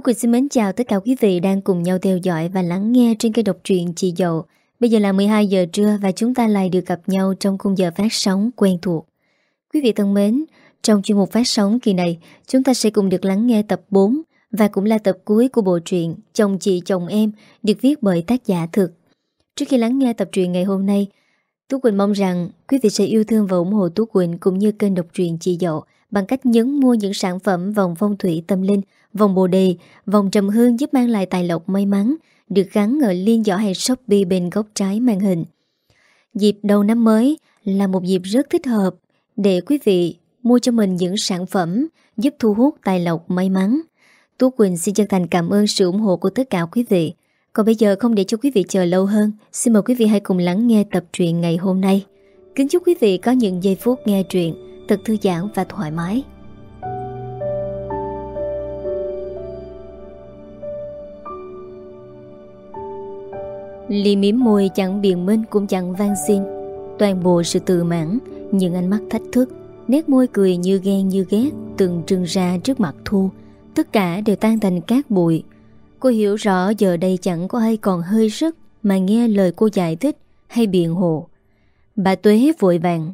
Tú Quỳnh xin mến chào tất cả quý vị đang cùng nhau theo dõi và lắng nghe trên kênh độc truyện Chị Dậu. Bây giờ là 12 giờ trưa và chúng ta lại được gặp nhau trong khung giờ phát sóng quen thuộc. Quý vị thân mến, trong chuyên mục phát sóng kỳ này, chúng ta sẽ cùng được lắng nghe tập 4 và cũng là tập cuối của bộ truyện Chồng chị chồng em được viết bởi tác giả thực. Trước khi lắng nghe tập truyện ngày hôm nay, Tú Quỳnh mong rằng quý vị sẽ yêu thương và ủng hộ Tú Quỳnh cũng như kênh độc truyện Chị Dậu bằng cách nhấn mua những sản phẩm vòng phong thủy tâm linh, vòng bồ đề, vòng trầm hương giúp mang lại tài lộc may mắn, được gắn ở liên giỏ hay Shopee bên góc trái màn hình. Dịp đầu năm mới là một dịp rất thích hợp để quý vị mua cho mình những sản phẩm giúp thu hút tài lộc may mắn. Tú Quỳnh xin chân thành cảm ơn sự ủng hộ của tất cả quý vị. Còn bây giờ không để cho quý vị chờ lâu hơn, xin mời quý vị hãy cùng lắng nghe tập truyện ngày hôm nay. Kính chúc quý vị có những giây phút nghe truyện thật thư giãn và thoải mái. Ly miếm môi chẳng biện minh cũng chẳng van xin. Toàn bộ sự tự mãn, Những ánh mắt thách thức, Nét môi cười như ghen như ghét Từng trưng ra trước mặt Thu. Tất cả đều tan thành cát bụi. Cô hiểu rõ giờ đây chẳng có ai còn hơi sức Mà nghe lời cô giải thích Hay biện hộ. Bà Tuế vội vàng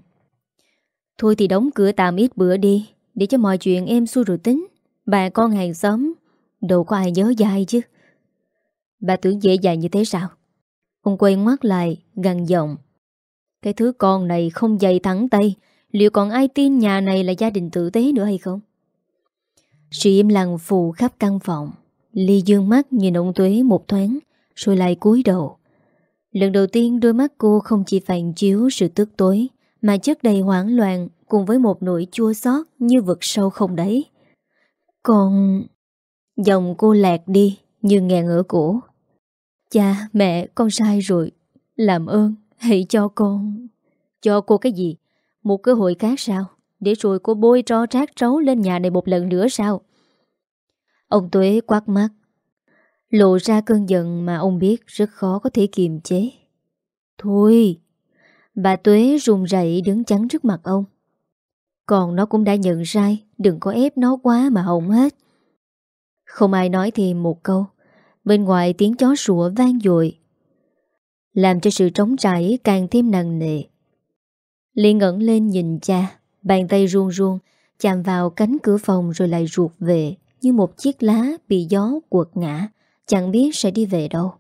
Thôi thì đóng cửa tạm ít bữa đi, Để cho mọi chuyện em xuôi rồi tính. Bà con hàng xóm, Đâu có ai nhớ dài chứ. Bà tưởng dễ dàng như thế sao? Ông quay ngoắt lại gần giọng. Cái thứ con này không dày thẳng tay, Liệu còn ai tin nhà này là gia đình tử tế nữa hay không? Sự im lặng phù khắp căn phòng. Ly dương mắt nhìn ông Tuế một thoáng, Rồi lại cúi đầu. Lần đầu tiên đôi mắt cô không chỉ phản chiếu sự tức tối mà chất đầy hoảng loạn Cùng với một nỗi chua xót Như vực sâu không đấy Còn... Dòng cô lạc đi Như ngàn ở cổ Cha, mẹ, con sai rồi. Làm ơn, hãy cho con. Cho cô cái gì? Một cơ hội khác sao? Để rồi cô bôi tro trát trấu lên nhà này một lần nữa sao? Ông Tuế quát mắt. Lộ ra cơn giận mà ông biết rất khó có thể kiềm chế. Thôi, bà Tuế run rẩy đứng chắn trước mặt ông. Còn nó cũng đã nhận sai, đừng có ép nó quá mà hỏng hết. Không ai nói thêm một câu. Bên ngoài tiếng chó sủa vang dội Làm cho sự trống trải càng thêm nặng nề Liên ngẩn lên nhìn cha Bàn tay ruông ruông Chạm vào cánh cửa phòng rồi lại ruột về Như một chiếc lá bị gió quật ngã Chẳng biết sẽ đi về đâu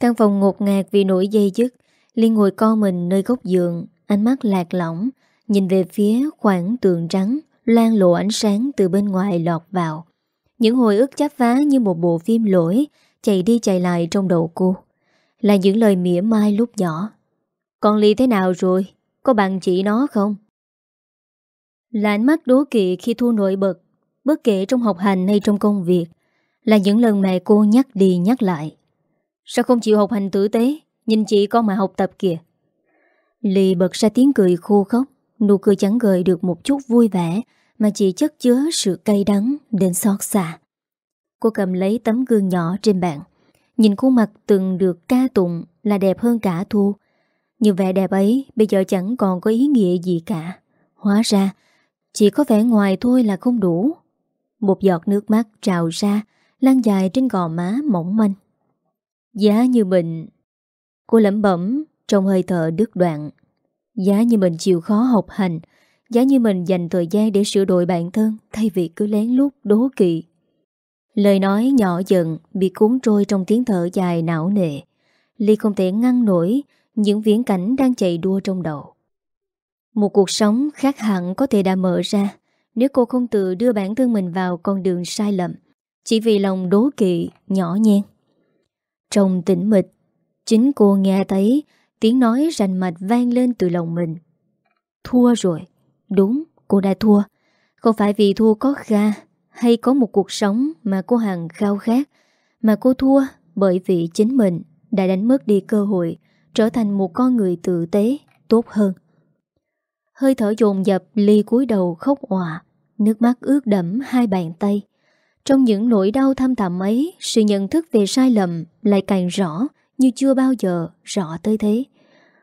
Căn phòng ngột ngạt vì nỗi dây dứt Liên ngồi co mình nơi góc giường, Ánh mắt lạc lỏng Nhìn về phía khoảng tường trắng Lan lộ ánh sáng từ bên ngoài lọt vào. Những hồi ức chắp vá như một bộ phim lỗi, Chạy đi chạy lại trong đầu cô. Là những lời mỉa mai lúc nhỏ. Con Ly thế nào rồi? Có bằng chị nó không? Là ánh mắt đố kỵ khi Thu nổi bật, Bất kể trong học hành hay trong công việc, Là những lần mẹ cô nhắc đi nhắc lại. Sao không chịu học hành tử tế? Nhìn chị con mà học tập kìa lì bật ra tiếng cười khô khóc Nụ cười chẳng gợi được một chút vui vẻ mà chỉ chất chứa sự cay đắng đến xót xa. Cô cầm lấy tấm gương nhỏ trên bàn, nhìn khuôn mặt từng được ca tụng là đẹp hơn cả Thu. Như vẻ đẹp ấy bây giờ chẳng còn có ý nghĩa gì cả. Hóa ra, chỉ có vẻ ngoài thôi là không đủ. Một giọt nước mắt trào ra, lan dài trên gò má mỏng manh. Giá như mình... Cô lẩm bẩm trong hơi thở đứt đoạn. Giá như mình chịu khó học hành, Giá như mình dành thời gian để sửa đổi bản thân Thay vì cứ lén lút đố kỵ. Lời nói nhỏ dần Bị cuốn trôi trong tiếng thở dài não nề. Ly không thể ngăn nổi Những viễn cảnh đang chạy đua trong đầu. Một cuộc sống khác hẳn có thể đã mở ra Nếu cô không tự đưa bản thân mình vào con đường sai lầm Chỉ vì lòng đố kỵ nhỏ nhen. Trong tĩnh mịch Chính cô nghe thấy Tiếng nói rành mạch vang lên từ lòng mình Thua rồi Đúng, cô đã thua. Không phải vì thua có ga hay có một cuộc sống mà cô Hằng khao khát, mà cô thua bởi vì chính mình đã đánh mất đi cơ hội trở thành một con người tự tế, tốt hơn. Hơi thở dồn dập ly cúi đầu khóc òa, nước mắt ướt đẫm hai bàn tay. Trong những nỗi đau thâm thẳm ấy, sự nhận thức về sai lầm lại càng rõ như chưa bao giờ rõ tới thế.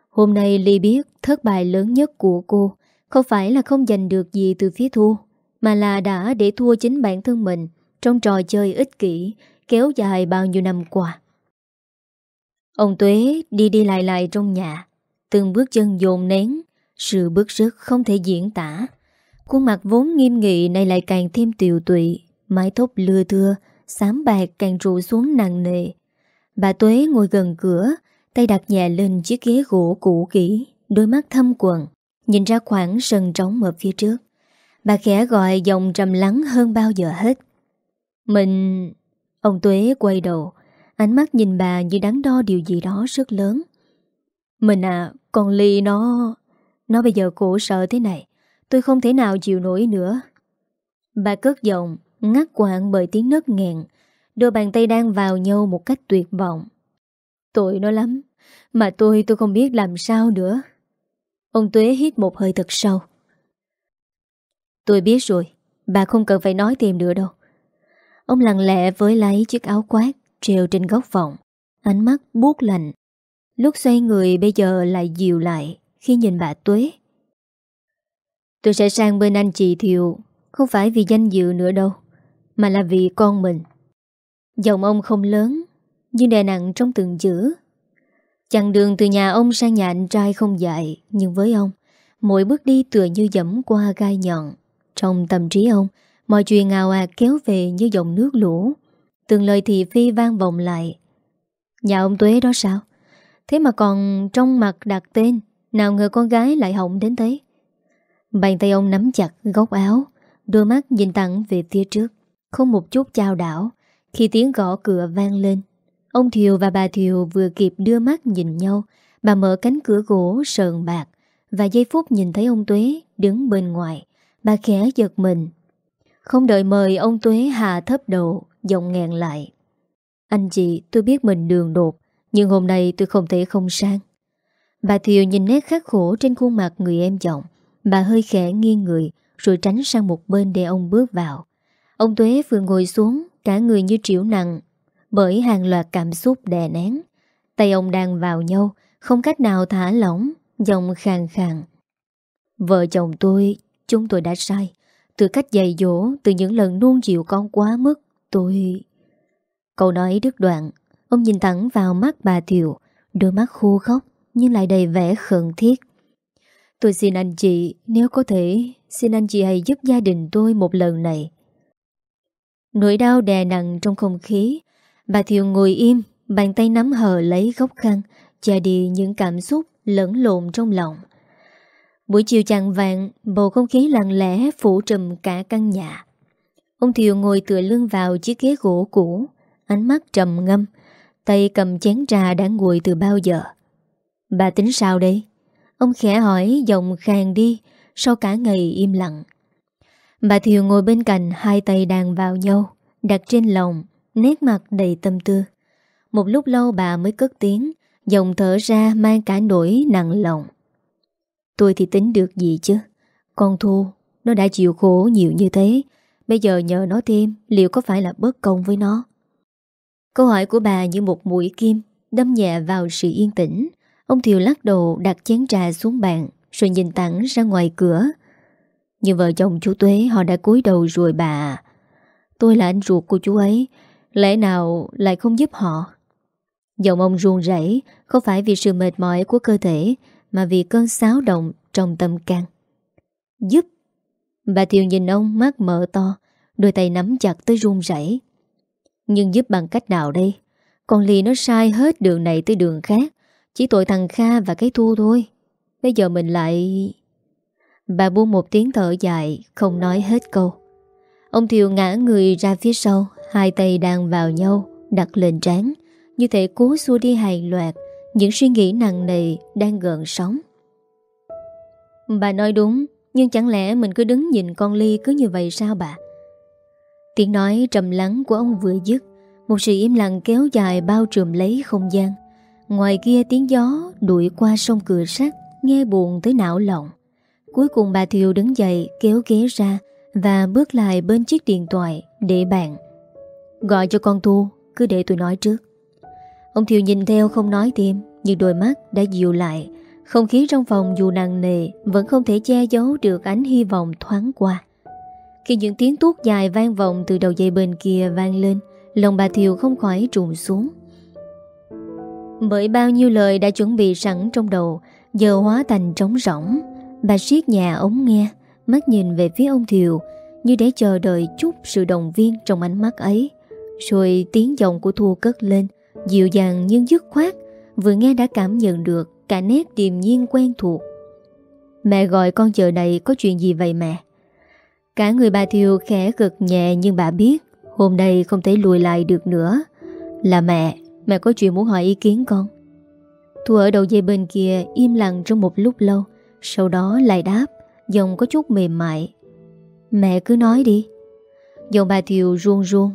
Hôm nay Ly biết thất bại lớn nhất của cô không phải là không giành được gì từ phía thua Mà là đã để thua chính bản thân mình trong trò chơi ích kỷ kéo dài bao nhiêu năm qua. Ông Tuế đi đi lại lại trong nhà, từng bước chân dồn nén, sự bức rứt không thể diễn tả. Khuôn mặt vốn nghiêm nghị này lại càng thêm tiều tụy, mái tóc lưa thưa, xám bạc càng rụ xuống nặng nề. Bà Tuế ngồi gần cửa, tay đặt nhẹ lên chiếc ghế gỗ cũ kỹ, đôi mắt thâm quần, nhìn ra khoảng sân trống ở phía trước. Bà khẽ gọi giọng trầm lắng hơn bao giờ hết. Mình... Ông Tuế quay đầu, ánh mắt nhìn bà như đắn đo điều gì đó rất lớn. Mình à, con Ly nó... Nó bây giờ cổ sợ thế này, tôi không thể nào chịu nổi nữa. Bà cất giọng, ngắt quạng bởi tiếng nấc nghẹn, đôi bàn tay đang vào nhau một cách tuyệt vọng. Tội nó lắm, mà tôi tôi không biết làm sao nữa. Ông Tuế hít một hơi thật sâu. Tôi biết rồi, bà không cần phải nói thêm nữa đâu. Ông lặng lẽ với lấy chiếc áo quát treo trên góc phòng, ánh mắt buốt lạnh. Lúc xoay người bây giờ lại dịu lại khi nhìn bà Tuế. Tôi sẽ sang bên anh chị Thiều, không phải vì danh dự nữa đâu, mà là vì con mình. Giọng ông không lớn, nhưng đè nặng trong từng chữ. Chặng đường từ nhà ông sang nhà anh trai không dài, nhưng với ông, mỗi bước đi tựa như dẫm qua gai nhọn. Trong tâm trí ông, mọi chuyện ngào ạt kéo về như dòng nước lũ. Từng lời thị phi vang vọng lại. Nhà ông Tuế đó sao? Thế mà còn trong mặt đặt tên, nào ngờ con gái lại hỏng đến thế. Bàn tay ông nắm chặt góc áo, đôi mắt nhìn thẳng về phía trước, không một chút trao đảo. Khi tiếng gõ cửa vang lên, ông Thiều và bà Thiều vừa kịp đưa mắt nhìn nhau, bà mở cánh cửa gỗ sờn bạc, và giây phút nhìn thấy ông Tuế đứng bên ngoài, Bà khẽ giật mình. Không đợi mời ông Tuế hạ thấp đầu Giọng ngẹn lại. Anh chị tôi biết mình đường đột Nhưng hôm nay tôi không thể không sang. Bà Thiều nhìn nét khắc khổ Trên khuôn mặt người em chồng Bà hơi khẽ nghiêng người Rồi tránh sang một bên để ông bước vào. Ông Tuế vừa ngồi xuống Cả người như triểu nặng, Bởi hàng loạt cảm xúc đè nén. Tay ông đang vào nhau, Không cách nào thả lỏng, Giọng khàn khàn. Vợ chồng tôi, Chúng tôi đã sai. Từ cách dạy dỗ, Từ những lần nuông chịu con quá mức, Tôi... Câu nói đứt đoạn, Ông nhìn thẳng vào mắt bà Thiệu. Đôi mắt khô khóc, Nhưng lại đầy vẻ khẩn thiết. Tôi xin anh chị, Nếu có thể, Xin anh chị hãy giúp gia đình tôi một lần này. Nỗi đau đè nặng trong không khí Bà Thiệu ngồi im Bàn tay nắm hờ lấy góc khăn Che đi những cảm xúc lẫn lộn trong lòng Buổi chiều chàng vàng, bầu không khí lặng lẽ phủ trùm cả căn nhà. Ông Thiều ngồi tựa lưng vào chiếc ghế gỗ cũ, ánh mắt trầm ngâm, tay cầm chén trà đã nguội từ bao giờ. Bà tính sao đây? Ông khẽ hỏi giọng khàng đi sau cả ngày im lặng. Bà Thiều ngồi bên cạnh hai tay đàn vào nhau, đặt trên lòng, nét mặt đầy tâm tư. Một lúc lâu bà mới cất tiếng, dòng thở ra mang cả nỗi nặng lòng. Tôi thì tính được gì chứ Con Thu Nó đã chịu khổ nhiều như thế Bây giờ nhờ nó thêm Liệu có phải là bất công với nó Câu hỏi của bà như một mũi kim Đâm nhẹ vào sự yên tĩnh Ông Thiều lắc đầu đặt chén trà xuống bàn Rồi nhìn thẳng ra ngoài cửa như vợ chồng chú Tuế Họ đã cúi đầu rồi bà Tôi là anh ruột của chú ấy Lẽ nào lại không giúp họ Giọng ông ruồn rảy Không phải vì sự mệt mỏi của cơ thể mà vì cơn xáo động trong tâm can. Giúp! Bà Thiều nhìn ông mắt mở to, đôi tay nắm chặt tới run rẩy. Nhưng giúp bằng cách nào đây? Con Ly nó sai hết đường này tới đường khác, chỉ tội thằng Kha và cái Thu thôi. Bây giờ mình lại... Bà buông một tiếng thở dài, không nói hết câu. Ông Thiều ngã người ra phía sau, hai tay đang vào nhau, đặt lên trán, như thể cố xua đi hài loạt những suy nghĩ nặng nề đang gợn sóng. Bà nói đúng Nhưng chẳng lẽ mình cứ đứng nhìn con Ly cứ như vậy sao bà? Tiếng nói trầm lắng của ông vừa dứt Một sự im lặng kéo dài bao trùm lấy không gian. Ngoài kia tiếng gió đuổi qua sông cửa sắt Nghe buồn tới não lòng Cuối cùng bà Thiều đứng dậy, kéo ghế ra Và bước lại bên chiếc điện thoại để bàn. Gọi cho con Thu, Cứ để tôi nói trước. Ông Thiều nhìn theo không nói thêm, Nhưng đôi mắt đã dịu lại. Không khí trong phòng dù nặng nề, Vẫn không thể che giấu được ánh hy vọng thoáng qua. Khi những tiếng tuốt dài vang vọng từ đầu dây bên kia vang lên, Lòng bà Thiều không khỏi trùng xuống. Bởi bao nhiêu lời đã chuẩn bị sẵn trong đầu, Giờ hóa thành trống rỗng. Bà siết nhà ống nghe, Mắt nhìn về phía ông Thiều, Như để chờ đợi chút sự động viên trong ánh mắt ấy. Rồi tiếng giọng của Thu cất lên, Dịu dàng nhưng dứt khoát, Vừa nghe đã cảm nhận được Cả nét điềm nhiên quen thuộc. Mẹ gọi con chờ đây có chuyện gì vậy mẹ? Cả người bà Thiều khẽ gật nhẹ Nhưng bà biết, Hôm nay không thể lùi lại được nữa. Là mẹ Mẹ có chuyện muốn hỏi ý kiến con. Thu ở đầu dây bên kia Im lặng trong một lúc lâu sau đó lại đáp, Giọng có chút mềm mại. Mẹ cứ nói đi. Giọng bà Thiều ruông ruông.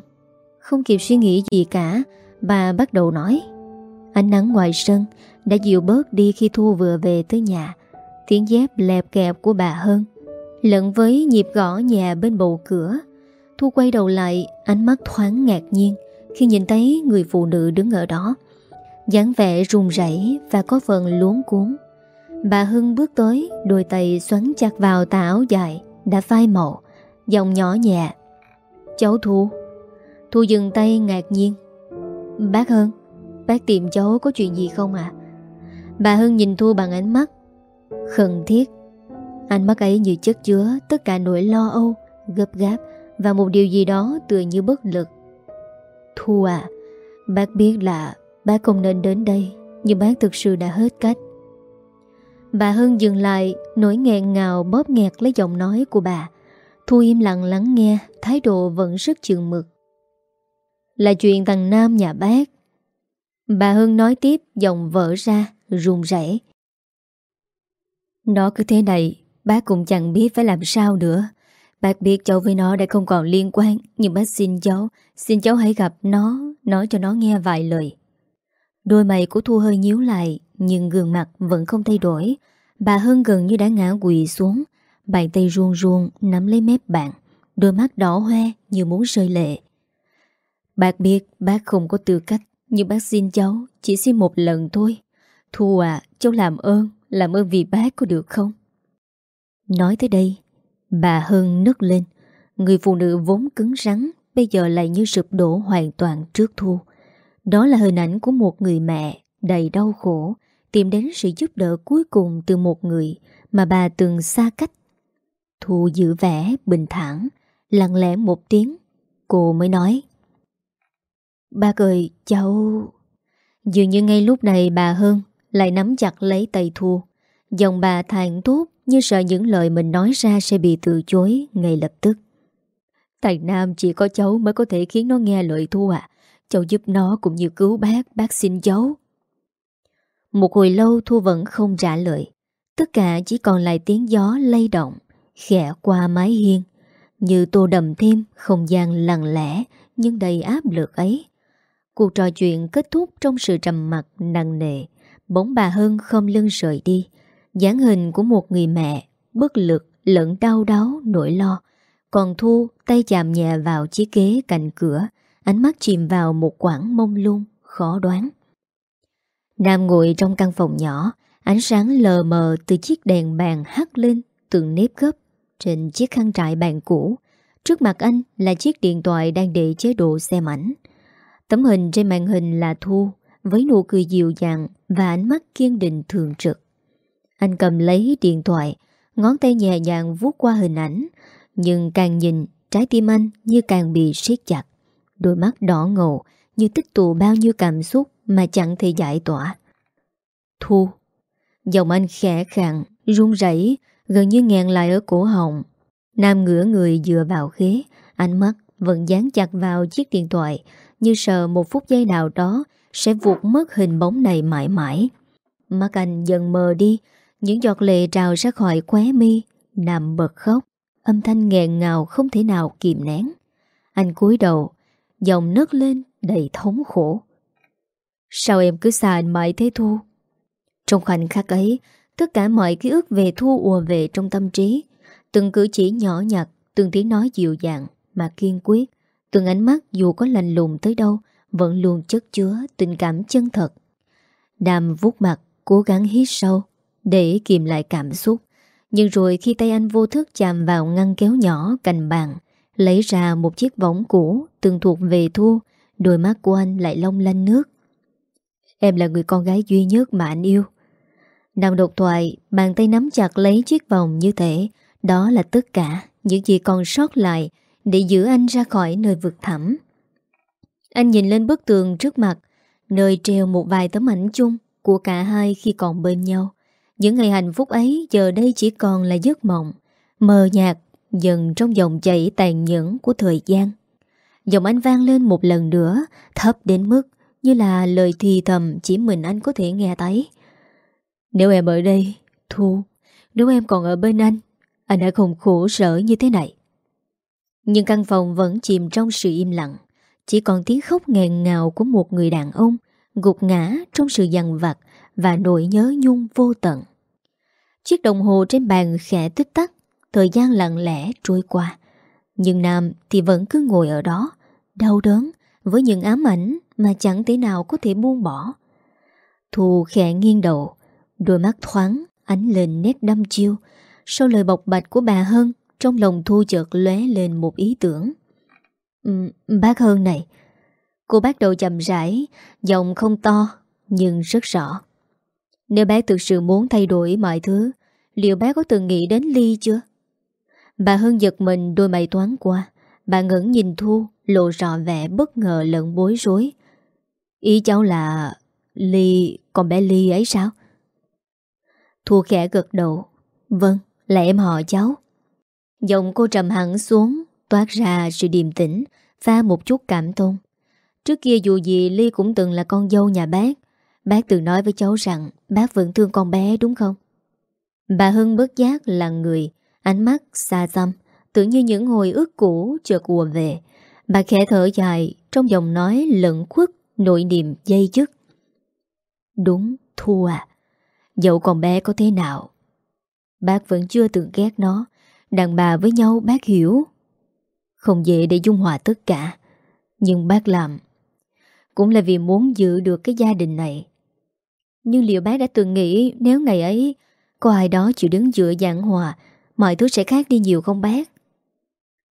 Không kịp suy nghĩ gì cả, Bà bắt đầu nói. Ánh nắng ngoài sân Đã dịu bớt đi khi Thu vừa về tới nhà. Tiếng dép lẹp kẹp của bà hơn Lẫn với nhịp gõ nhà bên bầu cửa, Thu quay đầu lại, Ánh mắt thoáng ngạc nhiên Khi nhìn thấy người phụ nữ đứng ở đó. dáng vẻ run rẩy Và có phần luống cuốn Bà Hưng bước tới, Đôi tay xoắn chặt vào tà áo dài, Đã phai màu, Giọng nhỏ nhẹ. Cháu Thu. Thu dừng tay ngạc nhiên. Bác Hưng, Bác tìm cháu có chuyện gì không ạ? Bà Hưng nhìn Thu bằng ánh mắt Khẩn thiết. Ánh mắt ấy như chất chứa Tất cả nỗi lo âu, Gấp gáp Và một điều gì đó tựa như bất lực. Thu à Bác biết là bác không nên đến đây, Nhưng bác thực sự đã hết cách. Bà Hân dừng lại Nỗi nghẹn ngào bóp nghẹt lấy giọng nói của bà. Thu im lặng lắng nghe, Thái độ vẫn rất chừng mực. Là chuyện thằng Nam nhà bác. Bà Hân nói tiếp, Giọng vỡ ra, run rẩy. Nó cứ thế này, Bác cũng chẳng biết phải làm sao nữa. Bác biết cháu với nó đã không còn liên quan, Nhưng bác xin cháu Xin cháu hãy gặp nó, Nói cho nó nghe vài lời. Đôi mày của Thu hơi nhíu lại, Nhưng gương mặt vẫn không thay đổi. Bà Hân gần như đã ngã quỳ xuống. Bàn tay ruông ruông nắm lấy mép bạn, Đôi mắt đỏ hoe như muốn rơi lệ. Bác biết bác không có tư cách, Nhưng bác xin cháu Chỉ xin một lần thôi. Thu à cháu làm ơn Làm ơn vì bác có được không? Nói tới đây, Bà Hân nức lên. Người phụ nữ vốn cứng rắn, Bây giờ lại như sụp đổ hoàn toàn trước Thu. Đó là hình ảnh của một người mẹ Đầy đau khổ, Tìm đến sự giúp đỡ cuối cùng từ một người Mà bà từng xa cách. Thu giữ vẻ bình thản, Lặng lẽ một tiếng, Cô mới nói bà cười cháu Dường như ngay lúc này bà Hơn Lại nắm chặt lấy tay Thu Dòng bà thản tốt Như sợ những lời mình nói ra Sẽ bị từ chối ngay lập tức. Thầy Nam chỉ có cháu Mới có thể khiến nó nghe lời Thu à? Cháu giúp nó cũng như cứu bác Bác xin cháu Một hồi lâu Thu vẫn không trả lời. Tất cả chỉ còn lại tiếng gió lay động, Khẽ qua mái hiên. Như tô đầm thêm không gian lặng lẽ, Nhưng đầy áp lực ấy. Cuộc trò chuyện kết thúc trong sự trầm mặc nặng nề. Bóng bà Hân không lưng rời đi. Dáng hình của một người mẹ, Bất lực, lẫn đau đáu, nỗi lo. Còn Thu tay chạm nhẹ vào chiếc ghế cạnh cửa. Ánh mắt chìm vào một quảng mông lung, Khó đoán. Nam ngồi trong căn phòng nhỏ, Ánh sáng lờ mờ từ chiếc đèn bàn hắt lên Từng nếp gấp Trên chiếc khăn trại bàn cũ. Trước mặt anh là chiếc điện thoại đang để chế độ xem ảnh. Tấm hình trên màn hình là Thu, Với nụ cười dịu dàng Và ánh mắt kiên định thường trực. Anh cầm lấy điện thoại, Ngón tay nhẹ nhàng vuốt qua hình ảnh, Nhưng càng nhìn, Trái tim anh như càng bị siết chặt. Đôi mắt đỏ ngầu, Như tích tụ bao nhiêu cảm xúc Mà chẳng thể giải tỏa. Thu, Giọng anh khẽ khàng, run rẩy, Gần như nghẹn lại ở cổ họng. Nam ngửa người dựa vào ghế, Ánh mắt vẫn dán chặt vào chiếc điện thoại, Như sợ một phút giây nào đó Sẽ vụt mất hình bóng này mãi mãi. Mắt anh dần mờ đi, Những giọt lệ trào ra khỏi khóe mi, Nằm bật khóc, Âm thanh nghẹn ngào không thể nào kìm nén. Anh cúi đầu Giọng nấc lên đầy thống khổ. Sao em cứ xa anh mãi thế Thu? Trong khoảnh khắc ấy, Tất cả mọi ký ức về Thu ùa về trong tâm trí. Từng cử chỉ nhỏ nhặt, Từng tiếng nói dịu dàng Mà kiên quyết, Từng ánh mắt dù có lành lùng tới đâu, Vẫn luôn chất chứa tình cảm chân thật. Đàm vuốt mặt, Cố gắng hít sâu, Để kìm lại cảm xúc. Nhưng rồi khi tay anh vô thức chạm vào ngăn kéo nhỏ cạnh bàn Lấy ra một chiếc võng cũ Từng thuộc về Thu, Đôi mắt của anh lại long lanh nước. Em là người con gái duy nhất mà anh yêu. Nằm đột thoại, Bàn tay nắm chặt lấy chiếc vòng như thế, Đó là tất cả Những gì còn sót lại Để giữ anh ra khỏi nơi vực thẳm. Anh nhìn lên bức tường trước mặt, Nơi treo một vài tấm ảnh chung Của cả hai khi còn bên nhau. Những ngày hạnh phúc ấy Giờ đây chỉ còn là giấc mộng, Mờ nhạt Dần trong dòng chảy tàn nhẫn của thời gian, Giọng anh vang lên một lần nữa, Thấp đến mức Như là lời thì thầm Chỉ mình anh có thể nghe thấy. Nếu em ở đây, Thu, Nếu em còn ở bên anh Anh đã không khổ sở như thế này. Nhưng căn phòng vẫn chìm trong sự im lặng, Chỉ còn tiếng khóc nghẹn ngào Của một người đàn ông Gục ngã trong sự dằn vặt Và nỗi nhớ nhung vô tận. Chiếc đồng hồ trên bàn khẽ tích tắc Thời gian lặng lẽ trôi qua. Nhưng Nam thì vẫn cứ ngồi ở đó Đau đớn Với những ám ảnh mà chẳng thể nào có thể buông bỏ. Thù khẽ nghiêng đầu Đôi mắt thoáng Ánh lên nét đâm chiêu Sau lời bộc bạch của bà Hân Trong lòng Thu chợt lóe lên một ý tưởng. Um, Bác Hân này. Cô bắt đầu chậm rãi Giọng không to Nhưng rất rõ. Nếu bác thực sự muốn thay đổi mọi thứ Liệu bác có từng nghĩ đến Ly chưa? Bà Hân giật mình đôi mày toán qua. Bà ngẩn nhìn Thu Lộ rõ vẻ bất ngờ lẫn bối rối. Ý cháu là Ly, con bé Ly ấy sao? Thu khẽ gật đầu. Vâng, là em họ cháu. Giọng cô trầm hẳn xuống Toát ra sự điềm tĩnh Pha một chút cảm thông. Trước kia dù gì Ly cũng từng là con dâu nhà bác. Bác từng nói với cháu rằng Bác vẫn thương con bé đúng không? Bà Hưng bất giác là người Ánh mắt xa xăm Tưởng như những hồi ước cũ chợt ùa về. Bà khẽ thở dài, Trong giọng nói lẫn khuất Nội niệm dây dứt. Đúng, Thu à. Dẫu còn bé có thế nào? Bác vẫn chưa từng ghét nó. Đàn bà với nhau bác hiểu. Không dễ để dung hòa tất cả. Nhưng bác làm. Cũng là vì muốn giữ được cái gia đình này. Nhưng liệu bác đã từng nghĩ Nếu ngày ấy Có ai đó chịu đứng giữa giảng hòa Mọi thứ sẽ khác đi nhiều không bác?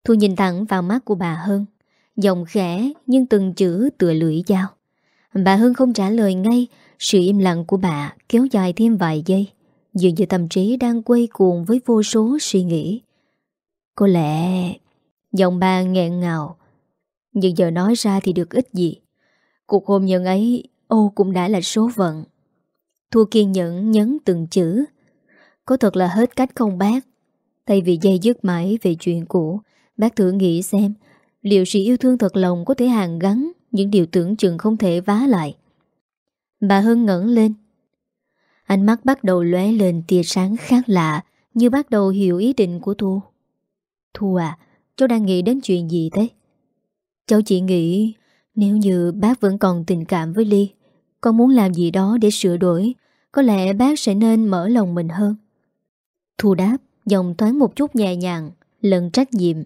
Thu nhìn thẳng vào mắt của bà Hân. Giọng khẽ nhưng từng chữ tựa lưỡi dao. Bà Hân không trả lời ngay, Sự im lặng của bà kéo dài thêm vài giây. Dường như tâm trí đang quay cuồng với vô số suy nghĩ. Có lẽ, Giọng bà nghẹn ngào. Nhưng giờ nói ra thì được ít gì? Cuộc hôn nhân ấy, Ô, cũng đã là số phận. Thu kiên nhẫn nhấn từng chữ. Có thật là hết cách không bác? Thay vì dây dứt mãi về chuyện cũ, Bác thử nghĩ xem, Liệu sự yêu thương thật lòng có thể hàn gắn Những điều tưởng chừng không thể vá lại. Bà hưng ngẩn lên. Ánh mắt bắt đầu lóe lên tia sáng khác lạ Như bắt đầu hiểu ý định của Thu. Thu à Cháu đang nghĩ đến chuyện gì thế? Cháu chỉ nghĩ, Nếu như bác vẫn còn tình cảm với Ly, Con muốn làm gì đó để sửa đổi, Có lẽ bác sẽ nên mở lòng mình hơn. Thu đáp. Dòng thoáng một chút nhẹ nhàng Lần trách nhiệm.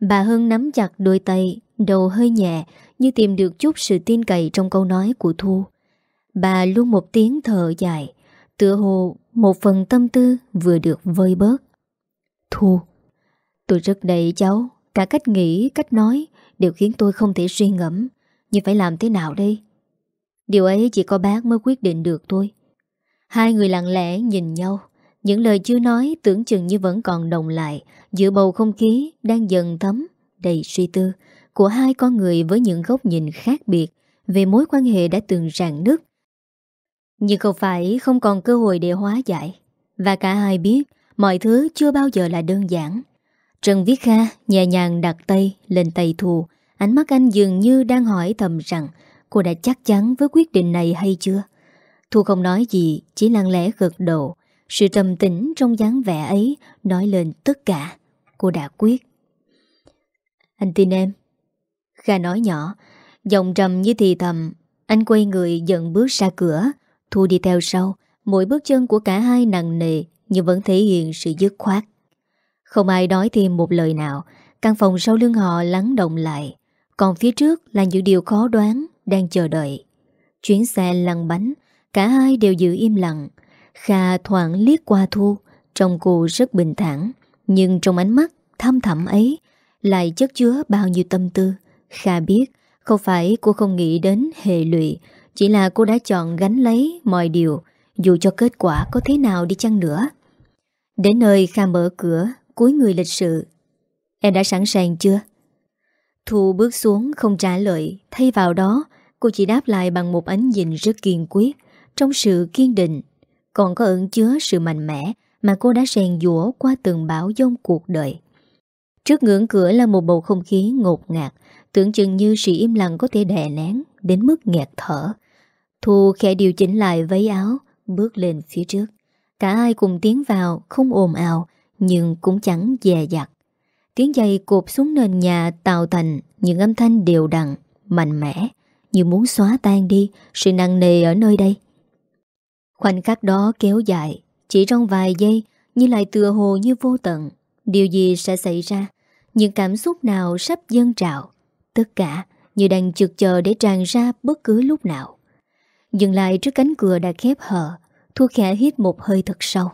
Bà Hân nắm chặt đôi tay Đầu hơi nhẹ Như tìm được chút sự tin cậy trong câu nói của Thu. Bà luôn một tiếng thở dài Tựa hồ một phần tâm tư Vừa được vơi bớt. Thu Tôi rất đầy cháu Cả cách nghĩ, cách nói Đều khiến tôi không thể suy ngẫm. Nhưng phải làm thế nào đây? Điều ấy chỉ có bác mới quyết định được thôi. Hai người lặng lẽ nhìn nhau những lời chưa nói tưởng chừng như vẫn còn đồng lại giữa bầu không khí đang dần thấm, đầy suy tư của hai con người với những góc nhìn khác biệt về mối quan hệ đã từng rạn nứt. Nhưng không phải không còn cơ hội để hóa giải. Và cả hai biết mọi thứ chưa bao giờ là đơn giản. Trần Viết Kha nhẹ nhàng đặt tay lên tay thù Ánh mắt anh dường như đang hỏi thầm rằng cô đã chắc chắn với quyết định này hay chưa. Thu không nói gì, chỉ lặng lẽ gật đầu. Sự trầm tĩnh trong dáng vẻ ấy nói lên tất cả. Cô đã quyết. Anh tin em. Kha nói nhỏ, giọng trầm như thì thầm. Anh quay người dần bước ra cửa. Thu đi theo sau. Mỗi bước chân của cả hai nặng nề nhưng vẫn thể hiện sự dứt khoát. Không ai nói thêm một lời nào. Căn phòng sau lưng họ lắng động lại. Còn phía trước là những điều khó đoán đang chờ đợi. Chuyến xe lăn bánh, cả hai đều giữ im lặng. Kha thoảng liếc qua Thu Trong cô rất bình thản, Nhưng trong ánh mắt thâm thẳm ấy Lại chất chứa bao nhiêu tâm tư. Kha biết Không phải cô không nghĩ đến hệ lụy, Chỉ là cô đã chọn gánh lấy mọi điều, Dù cho kết quả có thế nào đi chăng nữa. Đến nơi Kha mở cửa Cuối người lịch sự. Em đã sẵn sàng chưa? Thu bước xuống không trả lời, Thay vào đó, Cô chỉ đáp lại bằng một ánh nhìn rất kiên quyết, Trong sự kiên định. Còn có ẩn chứa sự mạnh mẽ Mà cô đã rèn dũa qua từng bão dông cuộc đời. Trước ngưỡng cửa là một bầu không khí ngột ngạt Tưởng chừng như sự im lặng có thể đè nén Đến mức nghẹt thở. Thu khẽ điều chỉnh lại váy áo Bước lên phía trước. Cả ai cùng tiến vào Không ồn ào Nhưng cũng chẳng dè dặt. Tiếng giày cột xuống nền nhà tạo thành những âm thanh đều đặn, mạnh mẽ, như muốn xóa tan đi sự nặng nề ở nơi đây. Khoảnh khắc đó kéo dài, chỉ trong vài giây như lại tựa hồ như vô tận. Điều gì sẽ xảy ra? Những cảm xúc nào sắp dâng trào? Tất cả như đang trực chờ để tràn ra bất cứ lúc nào. Dừng lại trước cánh cửa đã khép hờ, Thu khẽ hít một hơi thật sâu.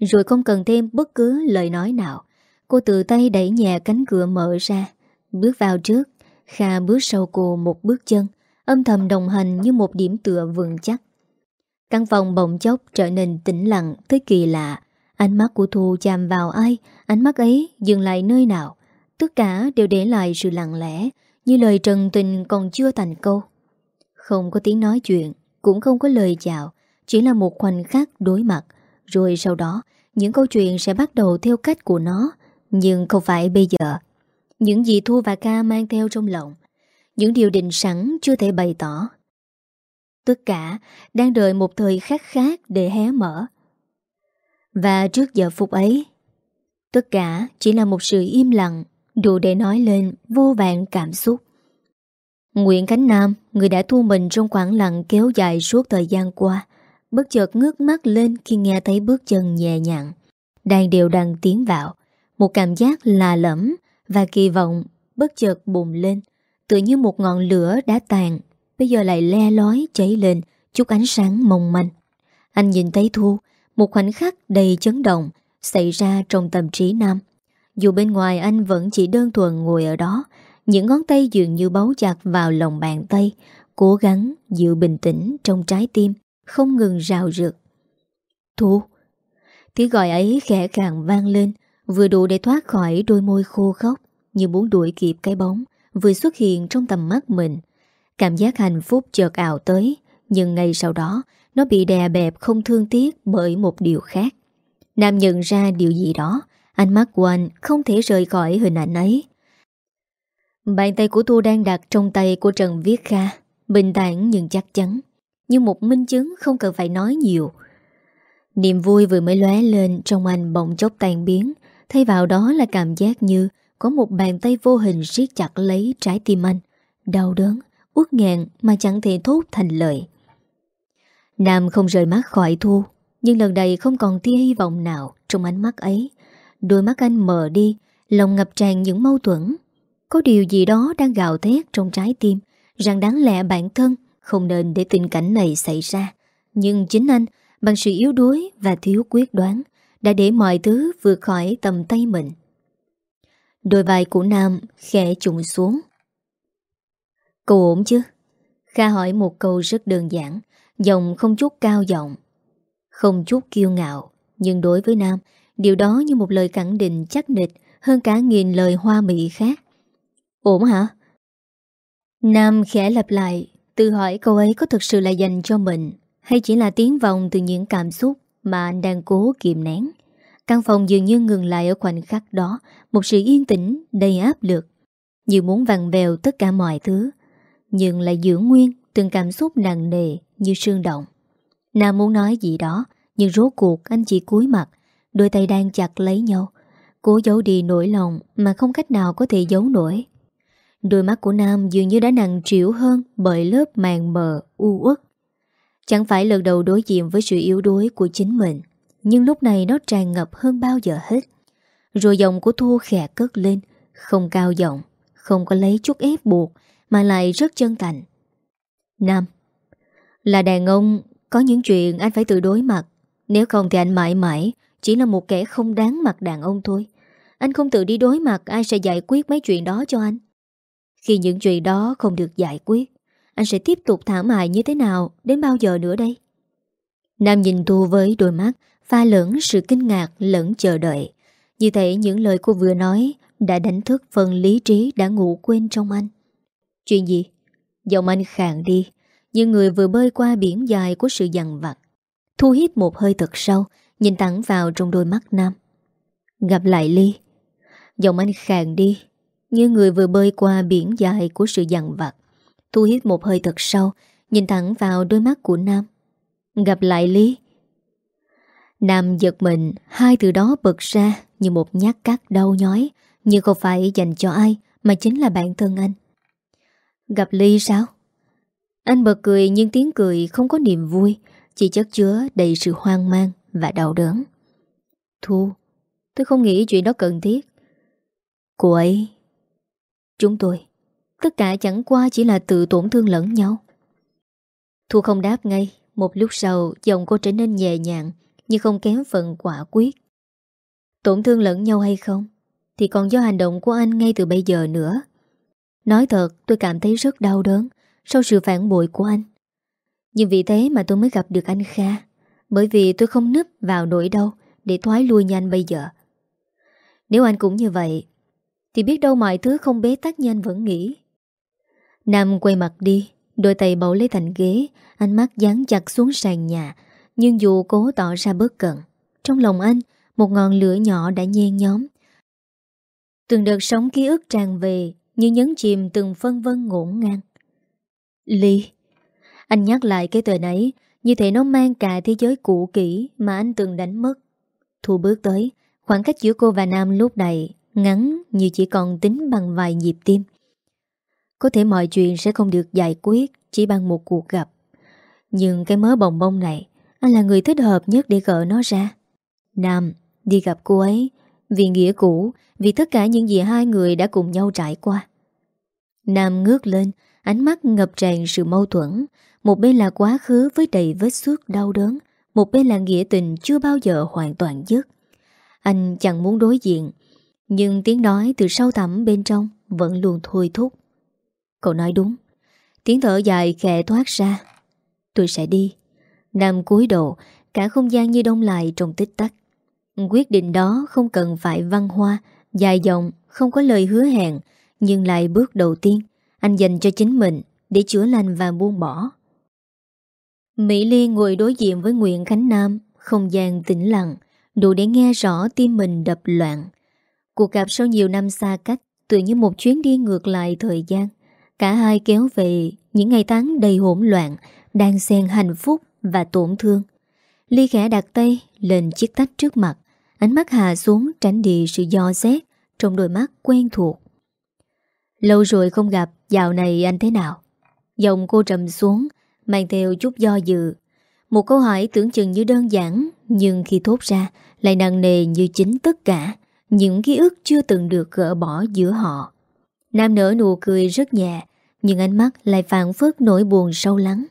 Rồi không cần thêm bất cứ lời nói nào. Cô tự tay đẩy nhẹ cánh cửa mở ra, bước vào trước, Kha bước sau cô một bước chân, âm thầm đồng hành như một điểm tựa vững chắc. Căn phòng bỗng chốc trở nên tĩnh lặng tới kỳ lạ. Ánh mắt của Thu chạm vào ai, ánh mắt ấy dừng lại nơi nào. Tất cả đều để lại sự lặng lẽ, như lời trần tình còn chưa thành câu. Không có tiếng nói chuyện, cũng không có lời chào, chỉ là một khoảnh khắc đối mặt. Rồi sau đó, những câu chuyện sẽ bắt đầu theo cách của nó, nhưng không phải bây giờ. Những gì Thu và ca mang theo trong lòng những điều định sẵn chưa thể bày tỏ Tất cả đang đợi một thời khắc khác để hé mở. Và trước giờ phút ấy, Tất cả chỉ là một sự im lặng, Đủ để nói lên vô vàng cảm xúc. Nguyễn Khánh Nam, Người đã thu mình trong khoảng lặng kéo dài suốt thời gian qua, Bất chợt ngước mắt lên khi nghe thấy bước chân nhẹ nhàng, Đang đều đang tiến vào. Một cảm giác lạ lẫm Và kỳ vọng bất chợt bùng lên, Tự như một ngọn lửa đã tàn Bây giờ lại le lói cháy lên, Chút ánh sáng mong manh. Anh nhìn thấy Thu, Một khoảnh khắc đầy chấn động Xảy ra trong tâm trí Nam. Dù bên ngoài anh vẫn chỉ đơn thuần ngồi ở đó, Những ngón tay dường như bấu chặt vào lòng bàn tay, Cố gắng giữ bình tĩnh trong trái tim, Không ngừng rào rực Thu, Tiếng gọi ấy khẽ càng vang lên, Vừa đủ để thoát khỏi đôi môi khô khóc Như muốn đuổi kịp cái bóng vừa xuất hiện trong tầm mắt mình. Cảm giác hạnh phúc chợt ảo tới, nhưng ngay sau đó, nó bị đè bẹp không thương tiếc bởi một điều khác. Nam nhận ra điều gì đó, ánh mắt của anh không thể rời khỏi hình ảnh ấy. Bàn tay của Thu đang đặt trong tay của Trần Viết Kha, bình tản nhưng chắc chắn, như một minh chứng không cần phải nói nhiều. Niềm vui vừa mới lóe lên trong anh bỗng chốc tan biến, thay vào đó là cảm giác như có một bàn tay vô hình siết chặt lấy trái tim anh Đau đớn, uất nghẹn mà chẳng thể thốt thành lời. Nam không rời mắt khỏi Thu, Nhưng lần này không còn tia hy vọng nào trong ánh mắt ấy. Đôi mắt anh mờ đi, Lòng ngập tràn những mâu thuẫn. Có điều gì đó đang gào thét trong trái tim, Rằng đáng lẽ bản thân Không nên để tình cảnh này xảy ra. Nhưng chính anh, Bằng sự yếu đuối và thiếu quyết đoán, Đã để mọi thứ vượt khỏi tầm tay mình. Đôi vai của Nam khẽ trùng xuống. Cô ổn chứ? Kha hỏi một câu rất đơn giản, Giọng không chút cao giọng, Không chút kiêu ngạo Nhưng đối với Nam, Điều đó như một lời khẳng định chắc nịch Hơn cả nghìn lời hoa mỹ khác Ổn hả? Nam khẽ lặp lại, Tự hỏi câu ấy có thực sự là dành cho mình Hay chỉ là tiếng vọng từ những cảm xúc Mà anh đang cố kiềm nén Căn phòng dường như ngừng lại ở khoảnh khắc đó, Một sự yên tĩnh đầy áp lực, Như muốn vặn vẹo tất cả mọi thứ nhưng lại giữ nguyên Từng cảm xúc nặng nề như sương động. Nam muốn nói gì đó, Nhưng rốt cuộc anh chỉ cúi mặt, Đôi tay đang chặt lấy nhau. Cố giấu đi nỗi lòng Mà không cách nào có thể giấu nổi. Đôi mắt của Nam dường như đã nặng trĩu hơn Bởi lớp màn mờ, u uất. Chẳng phải lần đầu đối diện với sự yếu đuối của chính mình, nhưng lúc này nó tràn ngập hơn bao giờ hết. Rồi giọng của Thu khẽ cất lên, Không cao giọng, Không có lấy chút ép buộc mà lại rất chân thành. Nam, Là đàn ông, Có những chuyện anh phải tự đối mặt. Nếu không thì anh mãi mãi Chỉ là một kẻ không đáng mặt đàn ông thôi. Anh không tự đi đối mặt, Ai sẽ giải quyết mấy chuyện đó cho anh? Khi những chuyện đó không được giải quyết, Anh sẽ tiếp tục thảm hại như thế nào, Đến bao giờ nữa đây? Nam nhìn Thu với đôi mắt Pha lẫn sự kinh ngạc, lẫn chờ đợi. Như thể những lời cô vừa nói Đã đánh thức phần lý trí đã ngủ quên trong anh. Chuyện gì? Giọng anh khàn đi Như người vừa bơi qua biển dài của sự dằn vặt. Thu hít một hơi thật sâu, Nhìn thẳng vào trong đôi mắt Nam. Gặp lại Ly. Giọng anh khàn đi Như người vừa bơi qua biển dài của sự dằn vặt. Thu hít một hơi thật sâu, Nhìn thẳng vào đôi mắt của Nam. Gặp lại Ly. Nam giật mình, Hai từ đó bật ra Như một nhát cắt đau nhói, Nhưng không phải dành cho ai, Mà chính là bản thân anh. Gặp Ly sao? Anh bật cười nhưng tiếng cười không có niềm vui, Chỉ chất chứa đầy sự hoang mang Và đau đớn. Thu, Tôi không nghĩ chuyện đó cần thiết. Cô ấy, Chúng tôi, Tất cả chẳng qua chỉ là tự tổn thương lẫn nhau. Thu không đáp ngay, Một lúc sau giọng cô trở nên nhẹ nhàng Nhưng không kém phần quả quyết. Tổn thương lẫn nhau hay không Thì còn do hành động của anh ngay từ bây giờ nữa. Nói thật, tôi cảm thấy rất đau đớn Sau sự phản bội của anh. Nhưng vì thế mà tôi mới gặp được anh Kha, Bởi vì tôi không nấp vào nỗi đau Để thoái lui nhanh bây giờ. Nếu anh cũng như vậy, Thì biết đâu mọi thứ không bế tắc như anh vẫn nghĩ. Nam quay mặt đi, Đôi tay bầu lấy thành ghế, Ánh mắt dán chặt xuống sàn nhà, Nhưng dù cố tỏ ra bớt cận, Trong lòng anh, Một ngọn lửa nhỏ đã nhen nhóm. Từng đợt sóng ký ức tràn về như nhấn chìm từng phân vân ngổn ngang. Ly, Anh nhắc lại cái tờ ấy, Như thể nó mang cả thế giới cũ kỹ Mà anh từng đánh mất. Thu bước tới, Khoảng cách giữa cô và Nam lúc này Ngắn như chỉ còn tính bằng vài nhịp tim. Có thể mọi chuyện sẽ không được giải quyết Chỉ bằng một cuộc gặp. Nhưng cái mớ bồng bông này, Anh là người thích hợp nhất để gỡ nó ra. Nam, đi gặp cô ấy vì nghĩa cũ, Vì tất cả những gì hai người đã cùng nhau trải qua. Nam ngước lên, Ánh mắt ngập tràn sự mâu thuẫn. Một bên là quá khứ với đầy vết xước đau đớn, Một bên là nghĩa tình chưa bao giờ hoàn toàn dứt. Anh chẳng muốn đối diện, Nhưng tiếng nói từ sâu thẳm bên trong Vẫn luôn thôi thúc. Cậu nói đúng. Tiếng thở dài khẽ thoát ra. Tôi sẽ đi. Nam cúi đầu, Cả không gian như đông lại trong tích tắc. Quyết định đó không cần phải văn hoa, Dài dòng, Không có lời hứa hẹn, Nhưng lại bước đầu tiên. Anh dành cho chính mình Để chữa lành và buông bỏ. Mỹ Liên ngồi đối diện với Nguyễn Khánh Nam, Không gian tĩnh lặng, Đủ để nghe rõ tim mình đập loạn. Cuộc gặp sau nhiều năm xa cách Tự như một chuyến đi ngược lại thời gian. Cả hai kéo về Những ngày tháng đầy hỗn loạn, Đang xen hạnh phúc và tổn thương. Ly khẽ đặt tay lên chiếc tách trước mặt. Ánh mắt hạ xuống, tránh đi sự do xét, Trong đôi mắt quen thuộc. Lâu rồi không gặp, Dạo này anh thế nào? Giọng cô trầm xuống, Mang theo chút do dự. Một câu hỏi tưởng chừng như đơn giản, Nhưng khi thốt ra Lại nặng nề như chính tất cả, Những ký ức chưa từng được gỡ bỏ giữa họ. Nam nở nụ cười rất nhẹ, Nhưng ánh mắt lại phản phất nỗi buồn sâu lắng.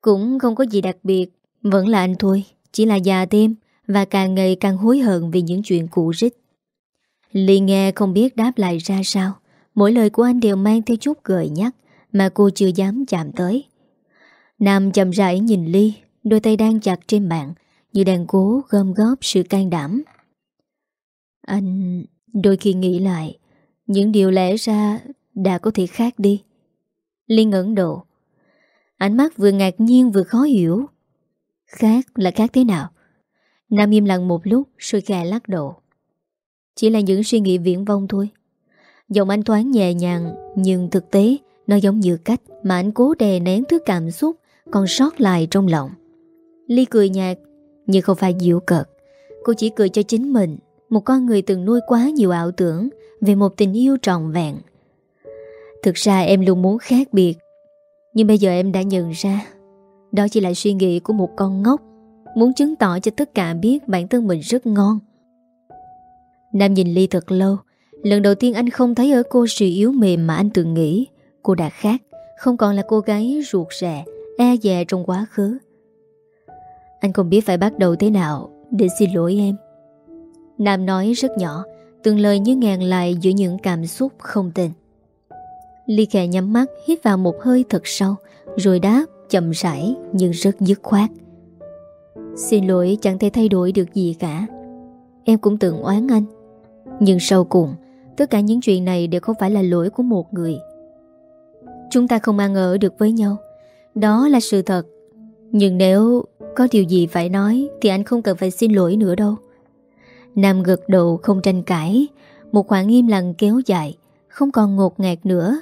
Cũng không có gì đặc biệt, Vẫn là anh thôi, Chỉ là già thêm. Và càng ngày càng hối hận vì những chuyện cũ rích. Ly nghe không biết đáp lại ra sao. Mỗi lời của anh đều mang theo chút gợi nhắc Mà cô chưa dám chạm tới. Nam chậm rãi nhìn Ly, Đôi tay đang chặt trên bàn Như đang cố gom góp sự can đảm. Anh đôi khi nghĩ lại, Những điều lẽ ra Đã có thể khác đi. Ly ngẩn độ Ánh mắt vừa ngạc nhiên vừa khó hiểu. Khác là khác thế nào? Nam im lặng một lúc, Rồi khẽ lắc độ Chỉ là những suy nghĩ viễn vông thôi. Giọng anh thoáng nhẹ nhàng, Nhưng thực tế, Nó giống như cách mà anh cố đè nén thứ cảm xúc Còn sót lại trong lòng. Ly cười nhạt, Nhưng không phải dịu cợt. Cô chỉ cười cho chính mình, Một con người từng nuôi quá nhiều ảo tưởng Về một tình yêu tròn vẹn. Thực ra em luôn muốn khác biệt, Nhưng bây giờ em đã nhận ra, Đó chỉ là suy nghĩ của một con ngốc Muốn chứng tỏ cho tất cả biết Bản thân mình rất ngon. Nam nhìn Ly thật lâu. Lần đầu tiên anh không thấy ở cô sự yếu mềm mà anh từng nghĩ. Cô đã khác, Không còn là cô gái ruột rè E dè trong quá khứ. Anh không biết phải bắt đầu thế nào để xin lỗi em. Nam nói rất nhỏ, Từng lời như ngàn lại giữa những cảm xúc không tên. Ly khẽ nhắm mắt, hít vào một hơi thật sâu, Rồi đáp chậm rãi nhưng rất dứt khoát. Xin lỗi, chẳng thể thay đổi được gì cả. Em cũng từng oán anh. Nhưng sau cùng, Tất cả những chuyện này đều không phải là lỗi của một người. Chúng ta không ăn ở được với nhau. Đó là sự thật. Nhưng nếu có điều gì phải nói, Thì anh không cần phải xin lỗi nữa đâu. Nam gật đầu không tranh cãi. Một khoảng im lặng kéo dài. Không còn ngột ngạt nữa.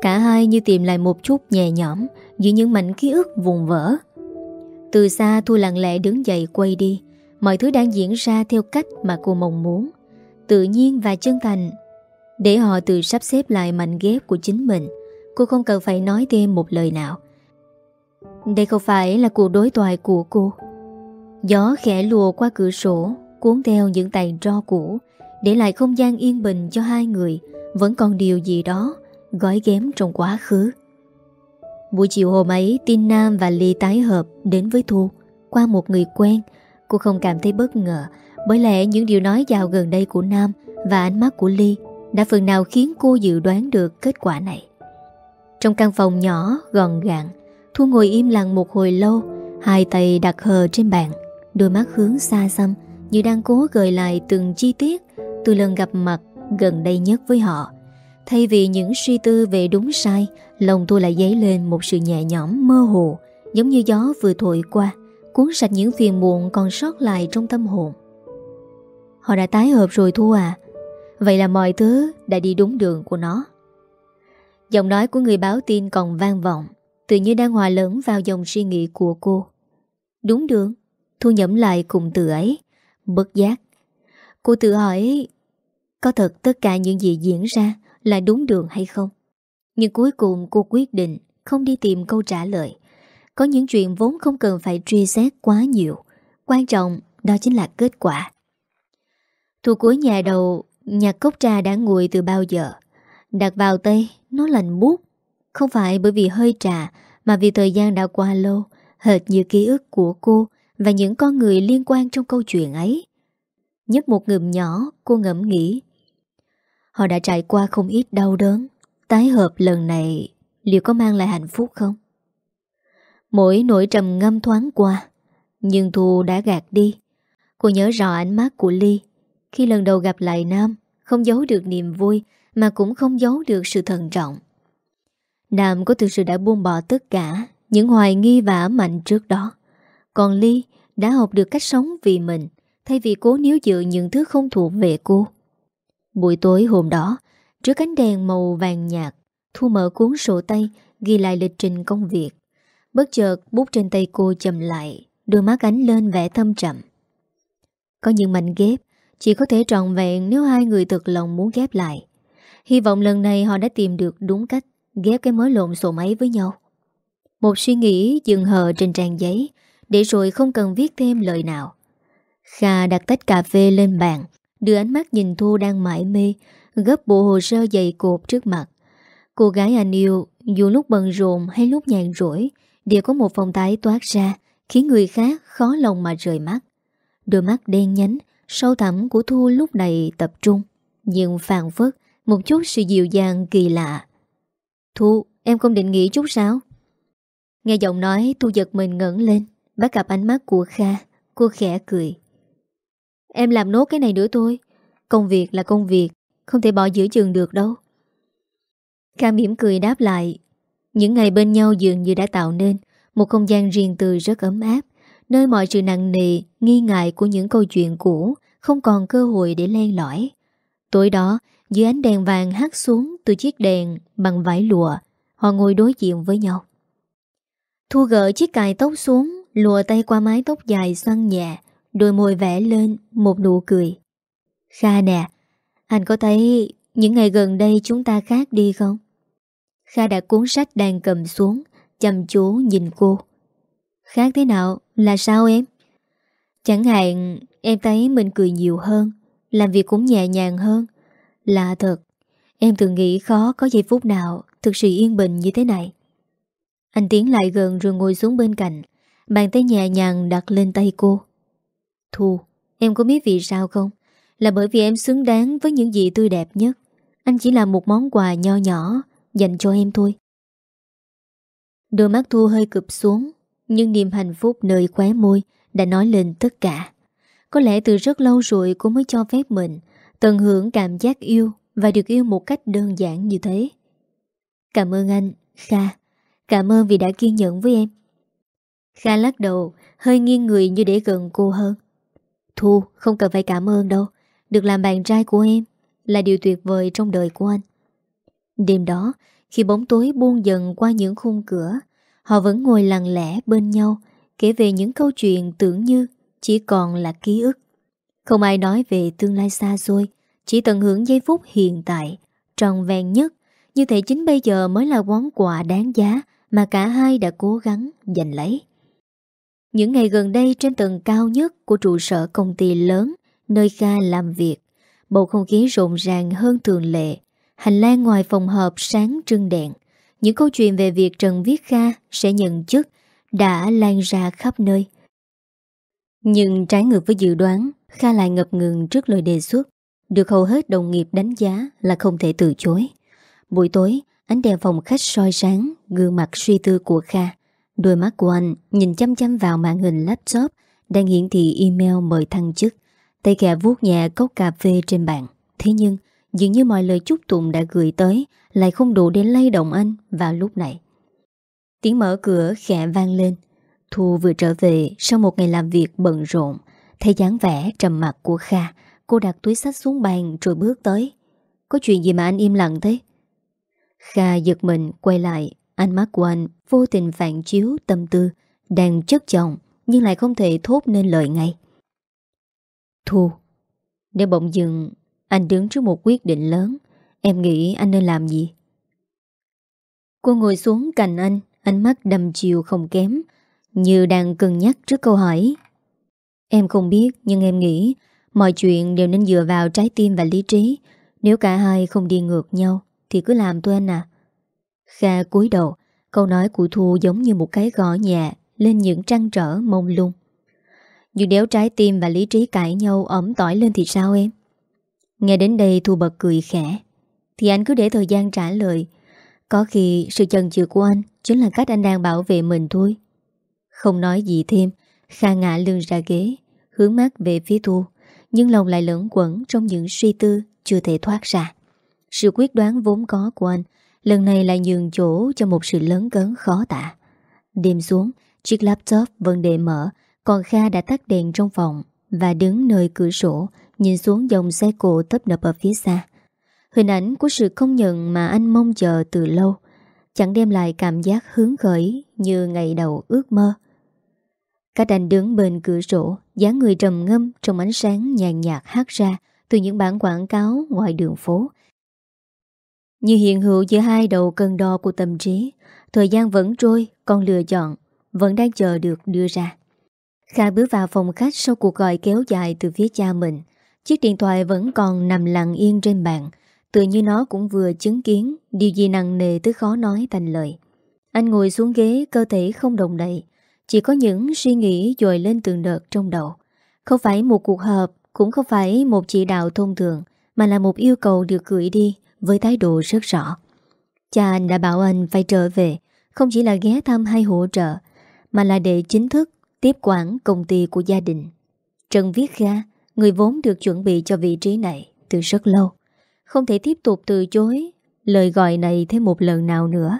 Cả hai như tìm lại một chút nhẹ nhõm Giữa những mảnh ký ức vùng vỡ. Từ xa Thu lặng lẽ đứng dậy quay đi. Mọi thứ đang diễn ra theo cách mà cô mong muốn. Tự nhiên và chân thành. Để họ tự sắp xếp lại mảnh ghép của chính mình, Cô không cần phải nói thêm một lời nào. Đây không phải là cuộc đối thoại của cô. Gió khẽ lùa qua cửa sổ, Cuốn theo những tàn tro cũ, Để lại không gian yên bình cho hai người. Vẫn còn điều gì đó Gói ghém trong quá khứ. Buổi chiều hôm ấy, Tin Nam và Ly tái hợp đến với Thu, Qua một người quen. Cô không cảm thấy bất ngờ, Bởi lẽ những điều nói dạo gần đây của Nam Và ánh mắt của Ly Đã phần nào khiến cô dự đoán được kết quả này. Trong căn phòng nhỏ, gọn gàng, Thu ngồi im lặng một hồi lâu, Hai tay đặt hờ trên bàn, Đôi mắt hướng xa xăm Như đang cố gợi lại từng chi tiết Từ lần gặp mặt gần đây nhất với họ. Thay vì những suy tư về đúng sai Lòng tôi lại dấy lên một sự nhẹ nhõm, mơ hồ, Giống như gió vừa thổi qua, Cuốn sạch những phiền muộn còn sót lại trong tâm hồn. Họ đã tái hợp rồi Thu à. Vậy là mọi thứ đã đi đúng đường của nó. Giọng nói của người báo tin còn vang vọng, Tự như đang hòa lẫn vào dòng suy nghĩ của cô. Đúng đường, Thu nhẩm lại cùng từ ấy. Bất giác, Cô tự hỏi, Có thật tất cả những gì diễn ra Là đúng đường hay không? Nhưng cuối cùng cô quyết định Không đi tìm câu trả lời. Có những chuyện vốn không cần phải truy xét quá nhiều. Quan trọng đó chính là kết quả. Thu cuối nhà đầu, nhà cốc trà đã nguội từ bao giờ? Đặt vào tay, Nó lạnh bút Không phải bởi vì hơi trà, Mà vì thời gian đã qua lâu, Hệt như ký ức của cô Và những con người liên quan trong câu chuyện ấy. Nhấp một ngụm nhỏ, Cô ngẫm nghĩ. Họ đã trải qua không ít đau đớn. Tái hợp lần này Liệu có mang lại hạnh phúc không? Mỗi nỗi trầm ngâm thoáng qua, Nhưng Thu đã gạt đi. Cô nhớ rõ ánh mắt của Ly. Khi lần đầu gặp lại Nam, Không giấu được niềm vui Mà cũng không giấu được sự thận trọng. Nam có thực sự đã buông bỏ tất cả Những hoài nghi và ám mạnh trước đó. Còn Ly đã học được cách sống vì mình, Thay vì cố níu giữ những thứ không thuộc về cô. Buổi tối hôm đó Trước cánh đèn màu vàng nhạt, Thu mở cuốn sổ tay, Ghi lại lịch trình công việc. Bất chợt, bút trên tay cô chầm lại, Đôi mắt ánh lên vẻ thâm trầm. Có những mảnh ghép, Chỉ có thể trọn vẹn nếu hai người thực lòng muốn ghép lại. Hy vọng lần này họ đã tìm được đúng cách, Ghép cái mối lộn sổ máy với nhau. Một suy nghĩ dừng hờ trên trang giấy, Để rồi không cần viết thêm lời nào. Kha đặt tách cà phê lên bàn, Đưa ánh mắt nhìn Thu đang mãi mê Gấp bộ hồ sơ dày cột trước mặt. Cô gái anh yêu, Dù lúc bận rộn hay lúc nhàn rỗi, Đều có một phong thái toát ra, Khiến người khác khó lòng mà rời mắt. Đôi mắt đen nhánh, Sâu thẳm của Thu lúc này tập trung, Nhưng phàn phất Một chút sự dịu dàng kỳ lạ. Thu, em không định nghĩ chút sao? Nghe giọng nói, Thu giật mình ngẩn lên, Bắt gặp ánh mắt của Kha. Cô khẽ cười. Em làm nốt cái này nữa thôi. Công việc là công việc không thể bỏ giữa chừng được đâu. Kha mỉm cười đáp lại, Những ngày bên nhau dường như đã tạo nên Một không gian riêng tư rất ấm áp, Nơi mọi sự nặng nề, Nghi ngại của những câu chuyện cũ Không còn cơ hội để len lỏi. Tối đó, dưới ánh đèn vàng hát xuống Từ chiếc đèn bằng vải lụa, Họ ngồi đối diện với nhau. Thu gỡ chiếc cài tóc xuống, Lùa tay qua mái tóc dài xoăn nhẹ, Đôi môi vẽ lên một nụ cười. Kha nè anh có thấy những ngày gần đây chúng ta khác đi không? Kha đã cuốn sách đang cầm xuống Chăm chú nhìn cô Khác thế nào? Là sao em? Chẳng hạn em thấy mình cười nhiều hơn Làm việc cũng nhẹ nhàng hơn Lạ thật Em thường nghĩ khó có giây phút nào Thực sự yên bình như thế này Anh tiến lại gần rồi ngồi xuống bên cạnh Bàn tay nhẹ nhàng đặt lên tay cô Thu, em có biết vì sao không? Là bởi vì em xứng đáng với những gì tươi đẹp nhất. Anh chỉ là một món quà nho nhỏ dành cho em thôi. Đôi mắt Thu hơi cụp xuống, nhưng niềm hạnh phúc nơi khóe môi đã nói lên tất cả. Có lẽ từ rất lâu rồi cô mới cho phép mình tận hưởng cảm giác yêu và được yêu một cách đơn giản như thế. Cảm ơn anh, Kha. Cảm ơn vì đã kiên nhẫn với em. Kha lắc đầu, hơi nghiêng người như để gần cô hơn. Thu, không cần phải cảm ơn đâu. Được làm bạn trai của em là điều tuyệt vời trong đời của anh. Đêm đó, khi bóng tối buông dần qua những khung cửa, họ vẫn ngồi lặng lẽ bên nhau, kể về những câu chuyện tưởng như chỉ còn là ký ức. Không ai nói về tương lai xa xôi, chỉ tận hưởng giây phút hiện tại, tròn vẹn nhất, như thể chính bây giờ mới là món quà đáng giá mà cả hai đã cố gắng giành lấy. Những ngày gần đây trên tầng cao nhất của trụ sở công ty lớn, nơi Kha làm việc, bầu không khí rộn ràng hơn thường lệ. Hành lang ngoài phòng họp sáng trưng đèn. Những câu chuyện về việc Trần Viết Kha sẽ nhận chức đã lan ra khắp nơi. Nhưng trái ngược với dự đoán, Kha lại ngập ngừng trước lời đề xuất, được hầu hết đồng nghiệp đánh giá là không thể từ chối. Buổi tối, ánh đèn phòng khách soi sáng, gương mặt suy tư của Kha. Đôi mắt của anh nhìn chăm chăm vào màn hình laptop đang hiển thị email mời thăng chức. Tay gà vuốt nhẹ cốc cà phê trên bàn. Thế nhưng, dường như mọi lời chúc tụng đã gửi tới lại không đủ để lay động anh vào lúc này. Tiếng mở cửa khẽ vang lên. Thu vừa trở về sau một ngày làm việc bận rộn. Thấy dáng vẻ trầm mặt của Kha, cô đặt túi sách xuống bàn rồi bước tới. Có chuyện gì mà anh im lặng thế? Kha giật mình quay lại, ánh mắt của anh vô tình phản chiếu tâm tư, đang chất chồng nhưng lại không thể thốt nên lời ngay. Thu, nếu bỗng dừng anh đứng trước một quyết định lớn, em nghĩ anh nên làm gì? Cô ngồi xuống cạnh anh, ánh mắt đầm chiều không kém, như đang cân nhắc trước câu hỏi. Em không biết, nhưng em nghĩ mọi chuyện đều nên dựa vào trái tim và lý trí. Nếu cả hai không đi ngược nhau, thì cứ làm thôi anh à. Kha cúi đầu, câu nói của Thu giống như một cái gõ nhẹ lên những trăng trở mông lung. Nhưng đéo trái tim và lý trí cãi nhau ẩm tỏi lên thì sao em? Nghe đến đây Thu bật cười khẽ. Thì anh cứ để thời gian trả lời. Có khi sự chần chừ của anh chính là cách anh đang bảo vệ mình thôi. Không nói gì thêm, Kha ngã lưng ra ghế, hướng mắt về phía Thu, nhưng lòng lại lẫn quẩn trong những suy tư chưa thể thoát ra. Sự quyết đoán vốn có của anh lần này lại nhường chỗ cho một sự lớn cấn khó tả. Đêm xuống, chiếc laptop vẫn để mở, còn Kha đã tắt đèn trong phòng và đứng nơi cửa sổ, nhìn xuống dòng xe cộ tấp nập ở phía xa. Hình ảnh của sự công nhận mà anh mong chờ từ lâu, chẳng đem lại cảm giác hứng khởi như ngày đầu ước mơ. Cách anh đứng bên cửa sổ, dáng người trầm ngâm trong ánh sáng nhàn nhạt hát ra từ những bản quảng cáo ngoài đường phố. Như hiện hữu giữa hai đầu cân đo của tâm trí, thời gian vẫn trôi, con lựa chọn, vẫn đang chờ được đưa ra. Kha bước vào phòng khách sau cuộc gọi kéo dài từ phía cha mình. Chiếc điện thoại vẫn còn nằm lặng yên trên bàn, tự như nó cũng vừa chứng kiến điều gì nặng nề tới khó nói thành lời. Anh ngồi xuống ghế, cơ thể không đồng đậy, chỉ có những suy nghĩ dồi lên từng đợt trong đầu. Không phải một cuộc họp, cũng không phải một chỉ đạo thông thường, mà là một yêu cầu được gửi đi với thái độ rất rõ. Cha anh đã bảo anh phải trở về, không chỉ là ghé thăm hay hỗ trợ, mà là để chính thức tiếp quản công ty của gia đình. Trần Viết Kha, người vốn được chuẩn bị cho vị trí này từ rất lâu, không thể tiếp tục từ chối lời gọi này thêm một lần nào nữa.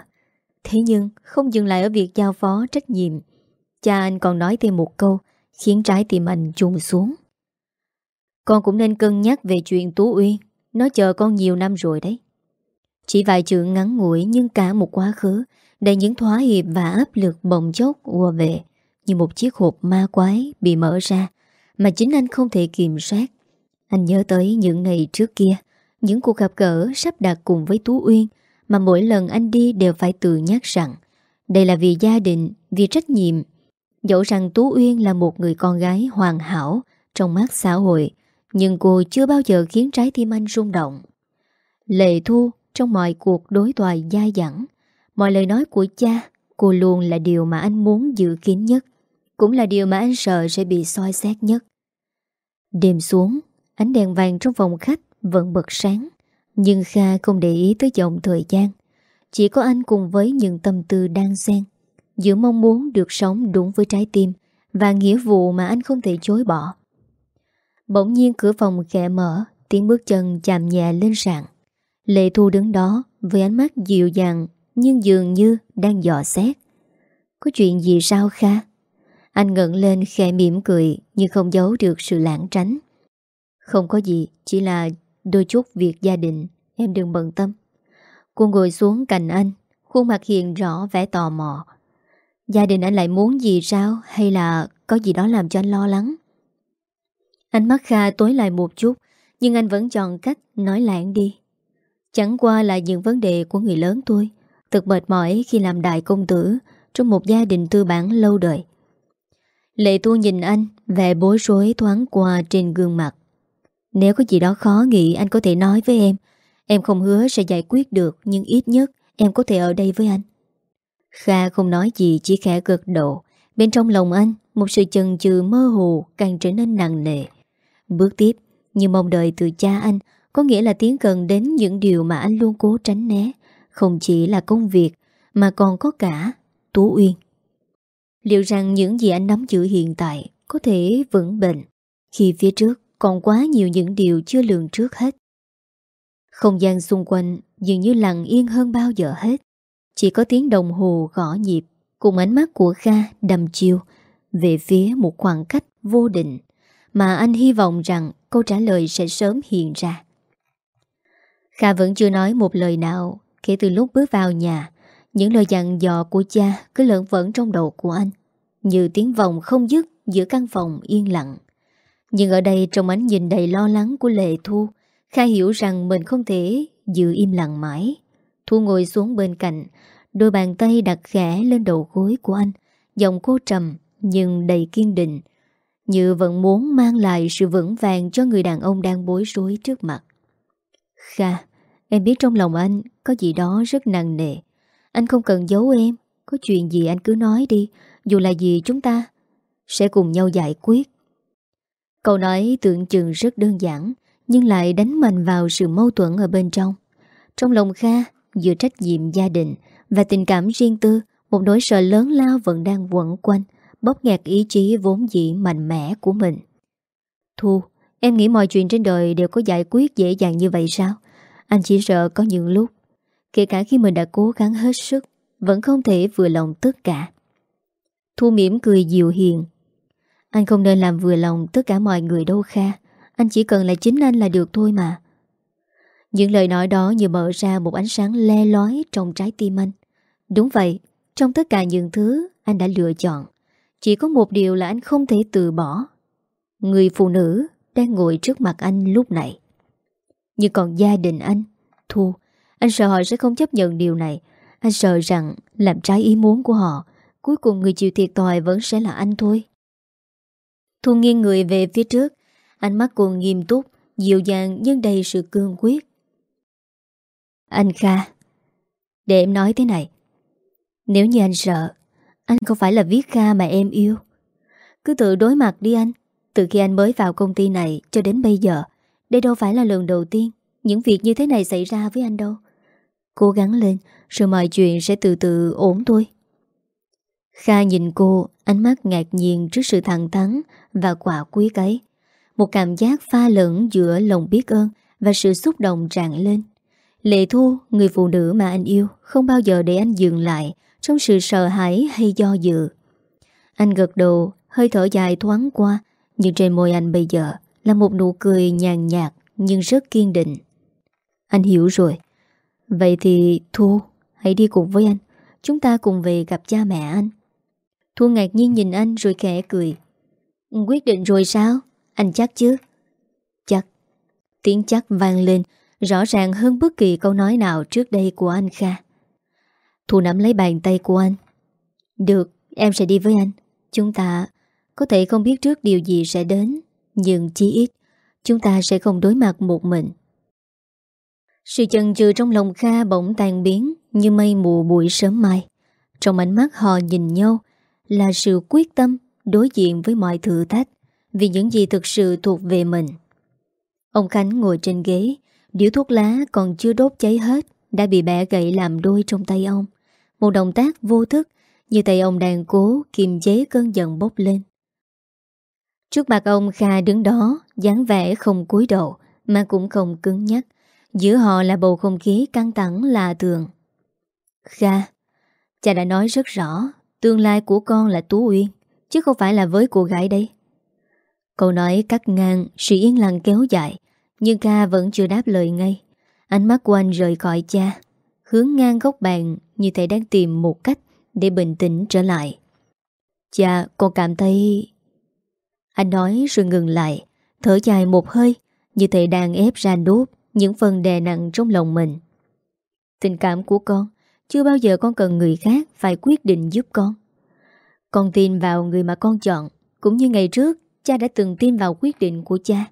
Thế nhưng không dừng lại ở việc giao phó trách nhiệm, cha anh còn nói thêm một câu khiến trái tim anh chùng xuống. Con cũng nên cân nhắc về chuyện Tú Uyên, nó chờ con nhiều năm rồi đấy. Chỉ vài chữ ngắn ngủi nhưng cả một quá khứ đầy những thóa hiệp và áp lực bồng chốc ùa về như một chiếc hộp ma quái bị mở ra mà chính anh không thể kiểm soát. Anh nhớ tới những ngày trước kia, những cuộc gặp gỡ sắp đặt cùng với Tú Uyên mà mỗi lần anh đi đều phải tự nhắc rằng đây là vì gia đình, vì trách nhiệm. Dẫu rằng Tú Uyên là một người con gái hoàn hảo trong mắt xã hội, nhưng cô chưa bao giờ khiến trái tim anh rung động. Lệ Thu trong mọi cuộc đối thoại dai dẳng, mọi lời nói của cha, cô luôn là điều mà anh muốn giữ kín nhất. Cũng là điều mà anh sợ sẽ bị soi xét nhất. Đêm xuống, Ánh đèn vàng trong phòng khách Vẫn bật sáng, Nhưng Kha không để ý tới dòng thời gian. Chỉ có anh cùng với những tâm tư đang xen, Giữa mong muốn được sống đúng với trái tim Và nghĩa vụ mà anh không thể chối bỏ. Bỗng nhiên cửa phòng khẽ mở, Tiếng bước chân chạm nhẹ lên sàn. Lệ Thu đứng đó Với ánh mắt dịu dàng Nhưng dường như đang dò xét. Có chuyện gì sao Kha? Anh ngẩng lên khẽ mỉm cười, Nhưng không giấu được sự lãng tránh. Không có gì, Chỉ là đôi chút việc gia đình, Em đừng bận tâm. Cô ngồi xuống cạnh anh, Khuôn mặt hiện rõ vẻ tò mò. Gia đình anh lại muốn gì sao? Hay là có gì đó làm cho anh lo lắng? Ánh mắt Kha tối lại một chút, Nhưng anh vẫn chọn cách nói lãng đi. Chẳng qua là những vấn đề của người lớn tôi Thật mệt mỏi khi làm đại công tử Trong một gia đình tư bản lâu đời. Lệ tu nhìn anh, Vẻ bối rối thoáng qua trên gương mặt. Nếu có gì đó khó nghĩ, Anh có thể nói với em. Em không hứa sẽ giải quyết được, Nhưng ít nhất em có thể ở đây với anh. Kha không nói gì, Chỉ khẽ gật độ Bên trong lòng anh, Một sự chần chừ mơ hồ Càng trở nên nặng nề. Bước tiếp, Như mong đợi từ cha anh, Có nghĩa là tiến gần đến những điều mà anh luôn cố tránh né. Không chỉ là công việc, Mà còn có cả Tú Uyên. Liệu rằng những gì anh nắm giữ hiện tại Có thể vững bền Khi phía trước còn quá nhiều những điều chưa lường trước hết Không gian xung quanh dường như lặng yên hơn bao giờ hết Chỉ có tiếng đồng hồ gõ nhịp Cùng ánh mắt của Kha đầm chiều Về phía một khoảng cách vô định mà anh hy vọng rằng câu trả lời sẽ sớm hiện ra. Kha vẫn chưa nói một lời nào kể từ lúc bước vào nhà. Những lời dặn dò của cha cứ lợn vẫn trong đầu của anh, như tiếng vòng không dứt giữa căn phòng yên lặng. Nhưng ở đây trong ánh nhìn đầy lo lắng của Lệ Thu, Kha hiểu rằng mình không thể giữ im lặng mãi. Thu ngồi xuống bên cạnh, đôi bàn tay đặt khẽ lên đầu gối của anh, giọng cô trầm nhưng đầy kiên định, như vẫn muốn mang lại sự vững vàng cho người đàn ông đang bối rối trước mặt. Kha, em biết trong lòng anh có gì đó rất nặng nề. Anh không cần giấu em, có chuyện gì anh cứ nói đi, dù là gì chúng ta sẽ cùng nhau giải quyết. Câu nói tưởng chừng rất đơn giản, nhưng lại đánh mạnh vào sự mâu thuẫn ở bên trong. Trong lòng Kha, giữa trách nhiệm gia đình và tình cảm riêng tư, một nỗi sợ lớn lao vẫn đang quẩn quanh, bóp nghẹt ý chí vốn dĩ mạnh mẽ của mình. Thu, em nghĩ mọi chuyện trên đời đều có giải quyết dễ dàng như vậy sao? Anh chỉ sợ có những lúc, kể cả khi mình đã cố gắng hết sức, vẫn không thể vừa lòng tất cả. Thu mỉm cười dịu hiền. Anh không nên làm vừa lòng tất cả mọi người đâu Kha. Anh chỉ cần là chính anh là được thôi mà. Những lời nói đó như mở ra một ánh sáng le lói trong trái tim anh. Đúng vậy, trong tất cả những thứ anh đã lựa chọn, chỉ có một điều là anh không thể từ bỏ Người phụ nữ đang ngồi trước mặt anh lúc này Nhưng còn gia đình anh Thu Anh sợ họ sẽ không chấp nhận điều này Anh sợ rằng làm trái ý muốn của họ Cuối cùng người chịu thiệt thòi vẫn sẽ là anh thôi. Thu nghiêng người về phía trước. Ánh mắt cô nghiêm túc, Dịu dàng nhưng đầy sự cương quyết. Anh Kha, Để em nói thế này. Nếu như anh sợ, anh không phải là Viết Kha mà em yêu. Cứ tự đối mặt đi anh. Từ khi anh mới vào công ty này cho đến bây giờ, Đây đâu phải là lần đầu tiên Những việc như thế này xảy ra với anh đâu. Cố gắng lên, Rồi mọi chuyện sẽ từ từ ổn thôi. Kha nhìn cô Ánh mắt ngạc nhiên trước sự thẳng thắn Và quả quý ấy Một cảm giác pha lẫn giữa lòng biết ơn Và sự xúc động tràn lên Lệ Thu, người phụ nữ mà anh yêu Không bao giờ để anh dừng lại trong sự sợ hãi hay do dự. Anh gật đầu, hơi thở dài thoáng qua, nhưng trên môi anh bây giờ là một nụ cười nhàn nhạt nhưng rất kiên định. Anh hiểu rồi. Vậy thì Thu, hãy đi cùng với anh. Chúng ta cùng về gặp cha mẹ anh. Thu ngạc nhiên nhìn anh rồi khẽ cười. Quyết định rồi sao? Anh chắc chứ? Chắc. Tiếng chắc vang lên, rõ ràng hơn bất kỳ câu nói nào trước đây của anh Kha. Thu nắm lấy bàn tay của anh Được, em sẽ đi với anh Chúng ta có thể không biết trước điều gì sẽ đến Nhưng chí ít Chúng ta sẽ không đối mặt một mình Sự chần chừ trong lòng Kha bỗng tàn biến Như mây mù buổi sớm mai Trong ánh mắt họ nhìn nhau là sự quyết tâm Đối diện với mọi thử thách Vì những gì thực sự thuộc về mình. Ông Khánh ngồi trên ghế, Điếu thuốc lá còn chưa đốt cháy hết, Đã bị bẻ gậy làm đôi trong tay ông. Một động tác vô thức, Như tay ông đang cố kiềm chế cơn giận bốc lên. Trước mặt ông Kha đứng đó, dáng vẻ không cúi đầu, Mà cũng không cứng nhắc. Giữa họ là bầu không khí căng thẳng lạ thường. Kha, Cha đã nói rất rõ Tương lai của con là Tú Uyên, Chứ không phải là với cô gái đây Câu nói cắt ngang, Sự yên lặng kéo dài, Nhưng ca vẫn chưa đáp lời ngay. Ánh mắt của anh rời khỏi cha, Hướng ngang góc bàn Như thể đang tìm một cách Để bình tĩnh trở lại. Cha, con cảm thấy Anh nói rồi ngừng lại, Thở dài một hơi, Như thể đang ép ra đốt Những phần đè nặng trong lòng mình. Tình cảm của con chưa bao giờ con cần người khác phải quyết định giúp con. Con tin vào người mà con chọn, cũng như ngày trước cha đã từng tin vào quyết định của cha.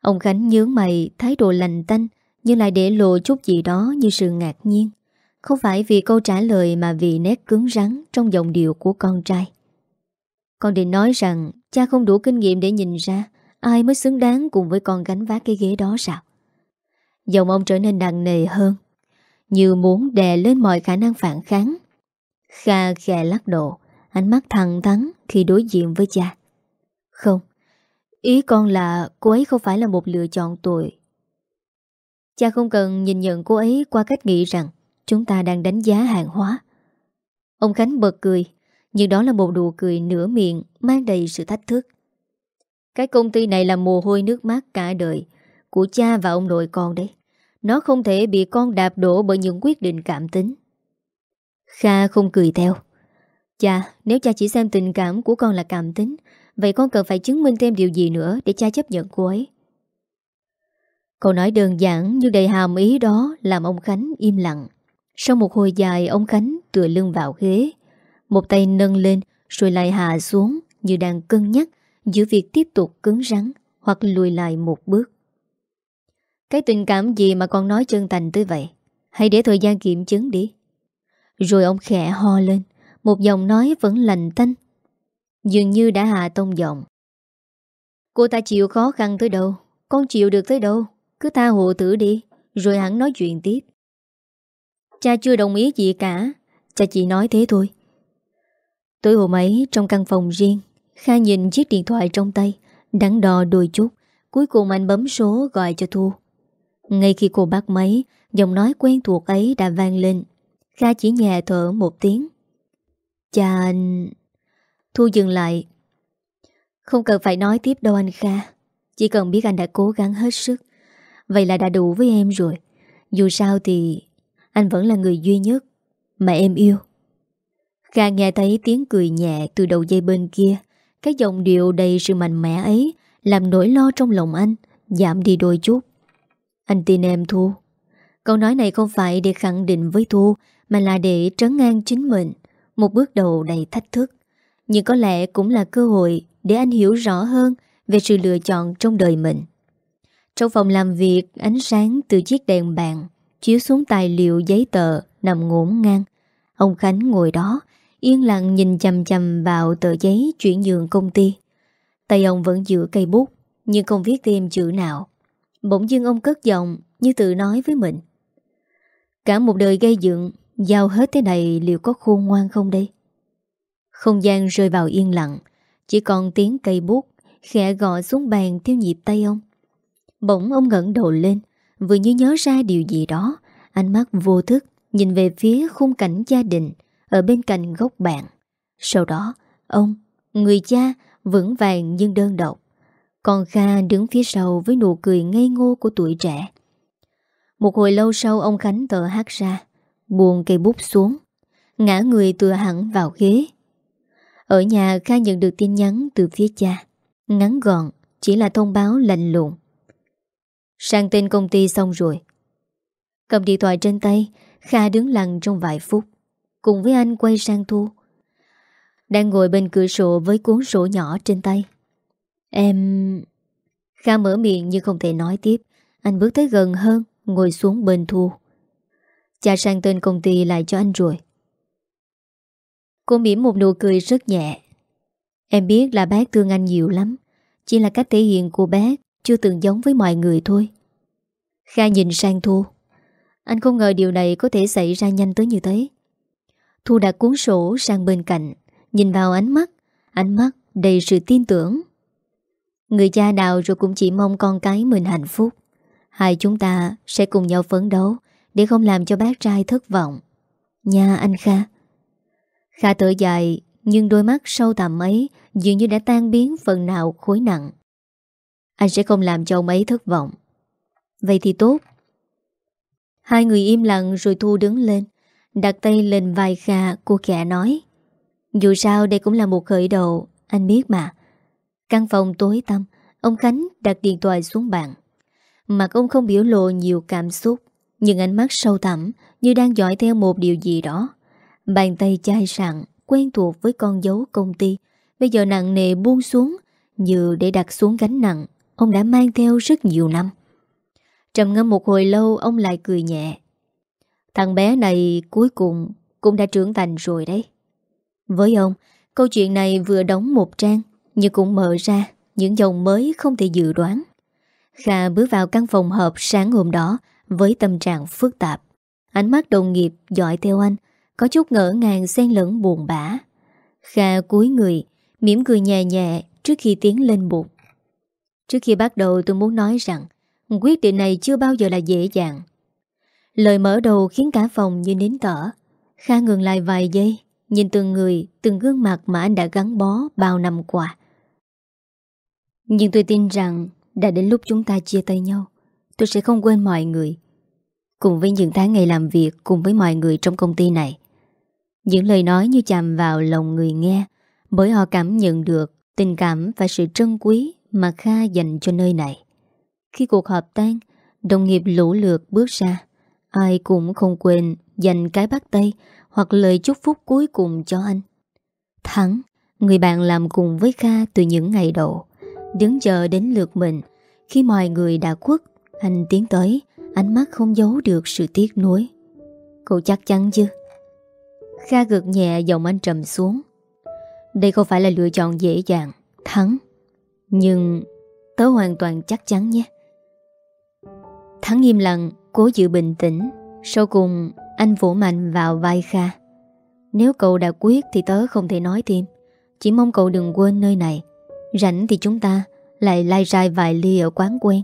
Ông Khánh nhướng mày, thái độ lành tanh, nhưng lại để lộ chút gì đó như sự ngạc nhiên. Không phải vì câu trả lời mà vì nét cứng rắn trong giọng điệu của con trai. Con định nói rằng cha không đủ kinh nghiệm để nhìn ra ai mới xứng đáng cùng với con gánh vác cái ghế đó sao? Giọng ông trở nên nặng nề hơn như muốn đè lên mọi khả năng phản kháng. Kha khè lắc độ Ánh mắt thẳng thắn khi đối diện với cha. Không, Ý con là cô ấy không phải là một lựa chọn tội Cha không cần nhìn nhận cô ấy qua cách nghĩ rằng Chúng ta đang đánh giá hàng hóa. Ông Khánh bật cười, Nhưng đó là một đùa cười nửa miệng, Mang đầy sự thách thức. Cái công ty này là mồ hôi nước mắt cả đời Của cha và ông nội con đấy nó không thể bị con đạp đổ bởi những quyết định cảm tính. Kha không cười theo. Cha, nếu cha chỉ xem tình cảm của con là cảm tính Vậy con cần phải chứng minh thêm điều gì nữa Để cha chấp nhận cô ấy? Câu nói đơn giản nhưng đầy hàm ý đó Làm ông Khánh im lặng. Sau một hồi dài ông Khánh tựa lưng vào ghế Một tay nâng lên Rồi lại hạ xuống Như đang cân nhắc Giữa việc tiếp tục cứng rắn Hoặc lùi lại một bước cái tình cảm gì mà con nói chân thành tới vậy? Hãy để thời gian kiểm chứng đi. Rồi ông khẽ ho lên. Một giọng nói vẫn lành tanh. Dường như đã hạ tông giọng. Cô ta chịu khó khăn tới đâu? Con chịu được tới đâu? Cứ tha hộ tử đi. Rồi hắn nói chuyện tiếp. Cha chưa đồng ý gì cả. Cha chỉ nói thế thôi. Tối hôm ấy, trong căn phòng riêng, Kha nhìn chiếc điện thoại trong tay, Đắn đo đôi chút. Cuối cùng anh bấm số gọi cho Thu ngay khi cô bắt máy, Giọng nói quen thuộc ấy đã vang lên. Kha chỉ nhẹ thở một tiếng. Cha anh... Thu dừng lại. Không cần phải nói tiếp đâu anh Kha. Chỉ cần biết anh đã cố gắng hết sức. Vậy là đã đủ với em rồi. Dù sao thì Anh vẫn là người duy nhất Mà em yêu. Kha nghe thấy tiếng cười nhẹ từ đầu dây bên kia. Cái giọng điệu đầy sự mạnh mẽ ấy Làm nỗi lo trong lòng anh Giảm đi đôi chút anh tin em, Thu. Câu nói này không phải để khẳng định với Thu, Mà là để trấn an chính mình, Một bước đầu đầy thách thức. Nhưng có lẽ cũng là cơ hội Để anh hiểu rõ hơn Về sự lựa chọn trong đời mình. Trong phòng làm việc, Ánh sáng từ chiếc đèn bàn Chiếu xuống tài liệu giấy tờ Nằm ngổn ngang. Ông Khánh ngồi đó, Yên lặng nhìn chầm chầm vào tờ giấy chuyển nhượng công ty. Tay ông vẫn giữ cây bút, Nhưng không viết thêm chữ nào. Bỗng dưng ông cất giọng Như tự nói với mình. Cả một đời gây dựng Giao hết thế này liệu có khôn ngoan không đây? Không gian rơi vào yên lặng Chỉ còn tiếng cây bút Khẽ gõ xuống bàn theo nhịp tay ông. Bỗng ông ngẩng đầu lên Vừa như nhớ ra điều gì đó Ánh mắt vô thức Nhìn về phía khung cảnh gia đình Ở bên cạnh góc bàn. Sau đó ông, người cha Vững vàng nhưng đơn độc còn Kha đứng phía sau với nụ cười ngây ngô của tuổi trẻ. Một hồi lâu sau ông Khánh tờ hát ra, buồn cây bút xuống, ngã người tựa hẳn vào ghế. Ở nhà Kha nhận được tin nhắn từ phía cha, ngắn gọn, chỉ là thông báo lạnh lùng. Sang tên công ty xong rồi. Cầm điện thoại trên tay, Kha đứng lặng trong vài phút, cùng với anh quay sang Thu. Đang ngồi bên cửa sổ với cuốn sổ nhỏ trên tay. Em... Kha mở miệng nhưng không thể nói tiếp. Anh bước tới gần hơn, Ngồi xuống bên Thu. Cha sang tên công ty lại cho anh rồi. Cô mỉm một nụ cười rất nhẹ. Em biết là bác thương anh nhiều lắm. Chỉ là cách thể hiện của bác Chưa từng giống với mọi người thôi. Kha nhìn sang Thu. Anh không ngờ điều này có thể xảy ra nhanh tới như thế. Thu đặt cuốn sổ sang bên cạnh, Nhìn vào ánh mắt. Ánh mắt đầy sự tin tưởng. Người cha nào rồi cũng chỉ mong con cái mình hạnh phúc. Hai chúng ta sẽ cùng nhau phấn đấu Để không làm cho bác trai thất vọng. Nha anh Kha. Kha thở dài, Nhưng đôi mắt sâu thẳm ấy Dường như đã tan biến phần nào khối nặng. Anh sẽ không làm cho ông ấy thất vọng. Vậy thì tốt. Hai người im lặng rồi Thu đứng lên, Đặt tay lên vai Kha Cô khẽ nói. Dù sao đây cũng là một khởi đầu, Anh biết mà. Căn phòng tối tăm Ông Khánh đặt điện thoại xuống bàn. Mặt ông không biểu lộ nhiều cảm xúc Nhưng ánh mắt sâu thẳm Như đang dõi theo một điều gì đó. Bàn tay chai sạn, Quen thuộc với con dấu công ty. Bây giờ nặng nề buông xuống Như để đặt xuống gánh nặng Ông đã mang theo rất nhiều năm. Trầm ngâm một hồi lâu Ông lại cười nhẹ. Thằng bé này cuối cùng Cũng đã trưởng thành rồi đấy. Với ông Câu chuyện này vừa đóng một trang. Nhưng cũng mở ra Những dòng mới không thể dự đoán. Kha bước vào căn phòng họp sáng hôm đó Với tâm trạng phức tạp. Ánh mắt đồng nghiệp dõi theo anh Có chút ngỡ ngàng xen lẫn buồn bã. Kha cúi người mỉm cười nhẹ nhẹ trước khi tiến lên bụng Trước khi bắt đầu tôi muốn nói rằng Quyết định này chưa bao giờ là dễ dàng. Lời mở đầu khiến cả phòng như nín tở. Kha ngừng lại vài giây Nhìn từng người, từng gương mặt mà anh đã gắn bó bao năm qua. Nhưng tôi tin rằng Đã đến lúc chúng ta chia tay nhau Tôi sẽ không quên mọi người. Cùng với những tháng ngày làm việc Cùng với mọi người trong công ty này Những lời nói như chạm vào lòng người nghe Bởi họ cảm nhận được Tình cảm và sự trân quý Mà Kha dành cho nơi này. Khi cuộc họp tan Đồng nghiệp lũ lượt bước ra Ai cũng không quên dành cái bắt tay hoặc lời chúc phúc cuối cùng cho anh. Thắng, người bạn làm cùng với Kha từ những ngày đầu, đứng chờ đến lượt mình. Khi mọi người đã khuất, anh tiến tới, ánh mắt không giấu được sự tiếc nuối. Cậu chắc chắn chứ? Kha gật nhẹ giọng anh trầm xuống. Đây không phải là lựa chọn dễ dàng, Thắng. Nhưng tớ hoàn toàn chắc chắn nhé. Thắng im lặng, cố giữ bình tĩnh. Sau cùng, anh vỗ mạnh vào vai Kha Nếu cậu đã quyết thì tớ không thể nói thêm Chỉ mong cậu đừng quên nơi này Rảnh thì chúng ta Lại lai rai vài ly ở quán quen.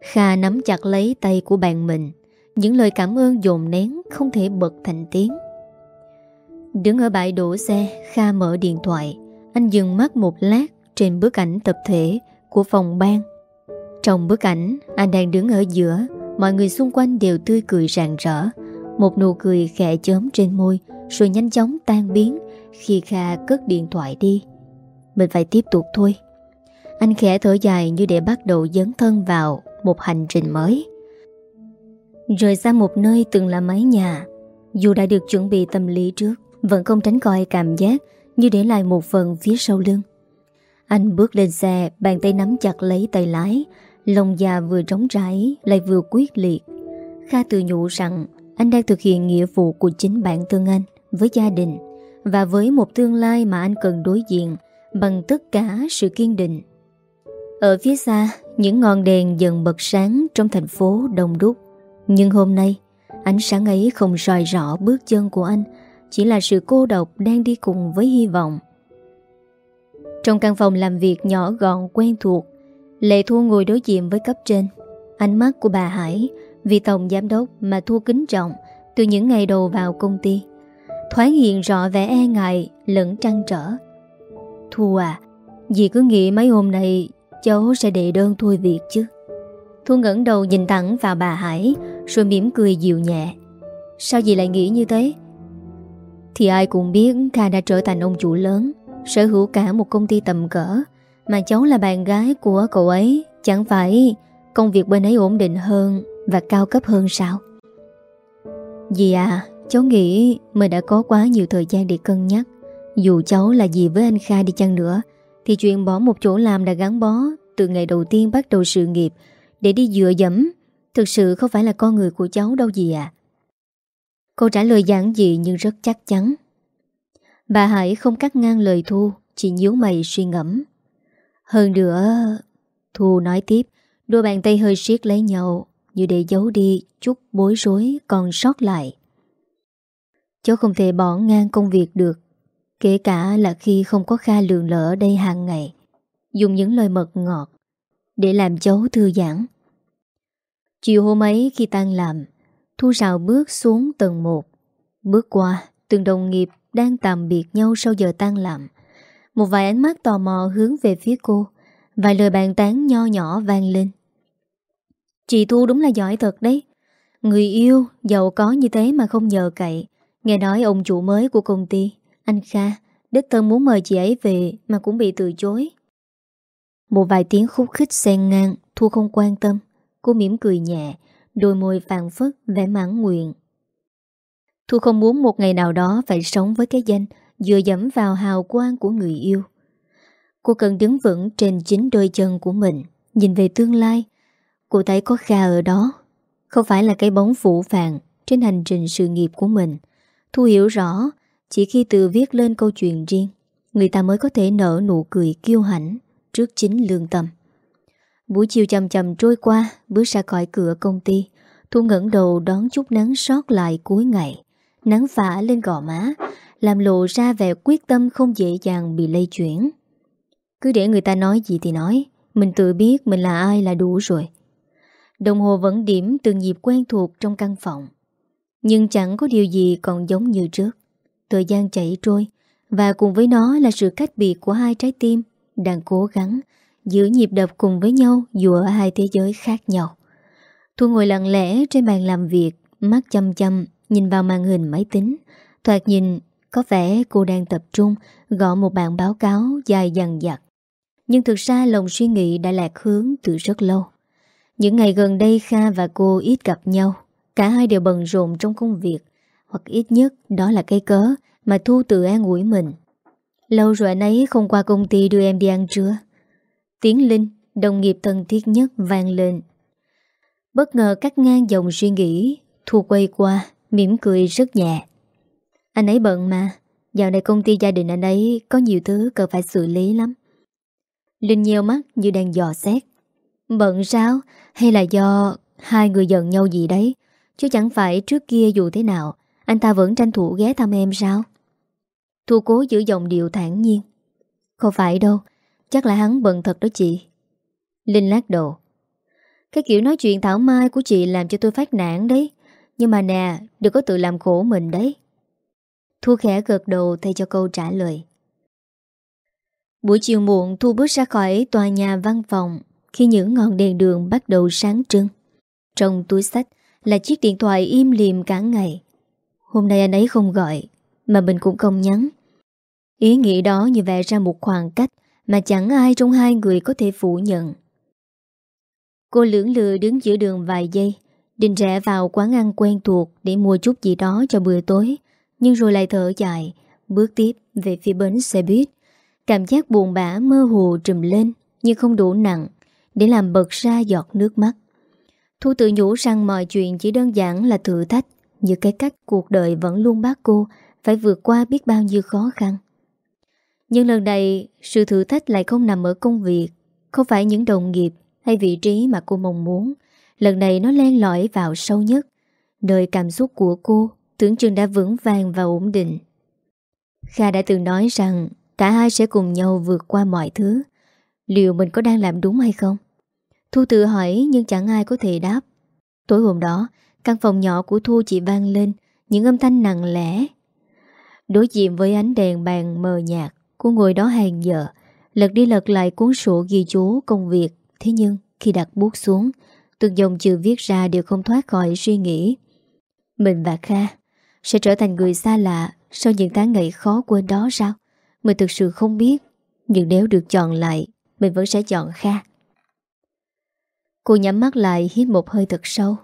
Kha nắm chặt lấy tay của bạn mình. Những lời cảm ơn dồn nén Không thể bật thành tiếng. Đứng ở bãi đổ xe, Kha mở điện thoại. Anh dừng mắt một lát Trên bức ảnh tập thể của phòng ban. Trong bức ảnh, Anh đang đứng ở giữa. Mọi người xung quanh đều tươi cười rạng rỡ. Một nụ cười khẽ chớm trên môi, Rồi nhanh chóng tan biến Khi Kha cất điện thoại đi. Mình phải tiếp tục thôi. Anh khẽ thở dài như để bắt đầu dấn thân vào Một hành trình mới. Rời xa một nơi từng là mái nhà, Dù đã được chuẩn bị tâm lý trước, Vẫn không tránh coi cảm giác Như để lại một phần phía sau lưng. Anh bước lên xe, Bàn tay nắm chặt lấy tay lái Lòng già vừa trống rãi Lại vừa quyết liệt. Kha tự nhủ rằng anh đang thực hiện nghĩa vụ của chính bản thân anh với gia đình và với một tương lai mà anh cần đối diện bằng tất cả sự kiên định. Ở phía xa, những ngọn đèn dần bật sáng trong thành phố đông đúc. Nhưng hôm nay, ánh sáng ấy không soi rõ bước chân của anh, chỉ là sự cô độc đang đi cùng với hy vọng. Trong căn phòng làm việc nhỏ gọn quen thuộc, Lệ Thu ngồi đối diện với cấp trên. Ánh mắt của bà Hải vì tổng giám đốc mà thua kính trọng Từ những ngày đầu vào công ty Thoáng hiện rõ vẻ e ngại Lẫn trăn trở Thu à Dì cứ nghĩ mấy hôm nay Cháu sẽ đệ đơn thôi việc chứ. Thu ngẩn đầu nhìn thẳng vào bà Hải, Rồi mỉm cười dịu nhẹ. Sao dì lại nghĩ như thế? Thì ai cũng biết Kha đã trở thành ông chủ lớn, Sở hữu cả một công ty tầm cỡ, Mà cháu là bạn gái của cậu ấy, Chẳng phải công việc bên ấy ổn định hơn và cao cấp hơn sao? Dì à Cháu nghĩ mình đã có quá nhiều thời gian để cân nhắc. Dù cháu là gì với anh Kha đi chăng nữa, Thì chuyện bỏ một chỗ làm đã gắn bó Từ ngày đầu tiên bắt đầu sự nghiệp Để đi dựa dẫm. Thực sự không phải là con người của cháu đâu gì à cô trả lời giản dị nhưng rất chắc chắn. Bà Hải không cắt ngang lời Thu, chỉ nhíu mày suy ngẫm. Hơn nữa, Thu nói tiếp, Đôi bàn tay hơi siết lấy nhau Như để giấu đi chút bối rối còn sót lại. Cháu không thể bỏ ngang công việc được. Kể cả là khi không có Kha lường lỡ đây hàng ngày, Dùng những lời mật ngọt Để làm cháu thư giãn. Chiều hôm ấy khi tan làm, Thu rào bước xuống tầng 1 Bước qua, Từng đồng nghiệp đang tạm biệt nhau sau giờ tan làm. Một vài ánh mắt tò mò hướng về phía cô, Vài lời bàn tán nho nhỏ vang lên. Chị Thu đúng là giỏi thật đấy. Người yêu giàu có như thế mà không nhờ cậy, Nghe nói ông chủ mới của công ty. Anh Kha, Đích thân muốn mời chị ấy về Mà cũng bị từ chối. Một vài tiếng khúc khích xen ngang, Thu không quan tâm. Cô mỉm cười nhẹ, Đôi môi vàng phất vẻ mãn nguyện. Thu không muốn một ngày nào đó Phải sống với cái danh Dựa dẫm vào hào quang của người yêu. Cô cần đứng vững trên chính đôi chân của mình, Nhìn về tương lai. Cô thấy có Kha ở đó. Không phải là cái bóng phủ vàng Trên hành trình sự nghiệp của mình. Thu hiểu rõ chỉ khi tự viết lên câu chuyện riêng, Người ta mới có thể nở nụ cười kiêu hãnh Trước chính lương tâm. Buổi chiều chầm chầm trôi qua, Bước ra khỏi cửa công ty, Thu ngẩn đầu đón chút nắng sót lại cuối ngày. Nắng phả lên gò má, Làm lộ ra vẻ quyết tâm không dễ dàng bị lây chuyển. Cứ để người ta nói gì thì nói, Mình tự biết mình là ai là đủ rồi. Đồng hồ vẫn điểm từng nhịp quen thuộc trong căn phòng. Nhưng chẳng có điều gì còn giống như trước. Thời gian chạy trôi, Và cùng với nó là sự cách biệt của hai trái tim Đang cố gắng Giữ nhịp đập cùng với nhau Dù ở hai thế giới khác nhau. Thu ngồi lặng lẽ trên bàn làm việc, Mắt chăm chăm Nhìn vào màn hình máy tính, Thoạt nhìn có vẻ cô đang tập trung Gõ một bản báo cáo dài dằn dặt Nhưng thực ra lòng suy nghĩ đã lạc hướng từ rất lâu. Những ngày gần đây, Kha và cô ít gặp nhau, Cả hai đều bận rộn trong công việc hoặc ít nhất đó là cái cớ Mà Thu tự an ủi mình. Lâu rồi anh ấy không qua công ty đưa em đi ăn trưa. Tiến Linh, Đồng nghiệp thân thiết nhất, vang lên. Bất ngờ cắt ngang dòng suy nghĩ, Thu quay qua, mỉm cười rất nhẹ. Anh ấy bận mà, Dạo này công ty gia đình anh ấy Có nhiều thứ cần phải xử lý lắm. Linh nhiều mắt như đang dò xét. Bận sao? Hay là do hai người giận nhau gì đấy? Chứ chẳng phải trước kia dù thế nào anh ta vẫn tranh thủ ghé thăm em sao? Thu cố giữ giọng điệu thản nhiên. Không phải đâu, Chắc là hắn bận thật đó chị. Linh lát đồ. Cái kiểu nói chuyện thảo mai của chị làm cho tôi phát nản đấy. Nhưng mà nè, Đừng có tự làm khổ mình đấy. Thu khẽ gật đầu thay cho câu trả lời. Buổi chiều muộn, Thu bước ra khỏi tòa nhà văn phòng Khi những ngọn đèn đường bắt đầu sáng trưng. Trong túi sách Là chiếc điện thoại im liềm cả ngày. Hôm nay anh ấy không gọi, Mà mình cũng không nhắn. Ý nghĩ đó như vẽ ra một khoảng cách Mà chẳng ai trong hai người có thể phủ nhận. Cô lưỡng lự đứng giữa đường vài giây, Định rẽ vào quán ăn quen thuộc Để mua chút gì đó cho bữa tối, Nhưng rồi lại thở dài, Bước tiếp về phía bến xe buýt. Cảm giác buồn bã mơ hồ trùm lên, Nhưng không đủ nặng Để làm bật ra giọt nước mắt. Thu tự nhủ rằng mọi chuyện chỉ đơn giản là thử thách như cái cách cuộc đời vẫn luôn bắt cô, Phải vượt qua biết bao nhiêu khó khăn. Nhưng lần này, Sự thử thách lại không nằm ở công việc, Không phải những đồng nghiệp Hay vị trí mà cô mong muốn. Lần này nó len lỏi vào sâu nhất. Nơi cảm xúc của cô, Tưởng chừng đã vững vàng và ổn định. Kha đã từng nói rằng Cả hai sẽ cùng nhau vượt qua mọi thứ. Liệu mình có đang làm đúng hay không? Thu tự hỏi nhưng chẳng ai có thể đáp. Tối hôm đó Căn phòng nhỏ của Thu chỉ vang lên Những âm thanh nặng lẽ. Đối diện với ánh đèn bàn mờ nhạt Cô ngồi đó hàng giờ, Lật đi lật lại cuốn sổ ghi chú công việc. Thế nhưng, khi đặt bút xuống, Từng dòng chữ viết ra đều không thoát khỏi suy nghĩ. Mình và Kha Sẽ trở thành người xa lạ Sau những tháng ngày khó quên đó sao? Mình thực sự không biết, Nhưng nếu được chọn lại, Mình vẫn sẽ chọn Kha. Cô nhắm mắt lại, hít một hơi thật sâu.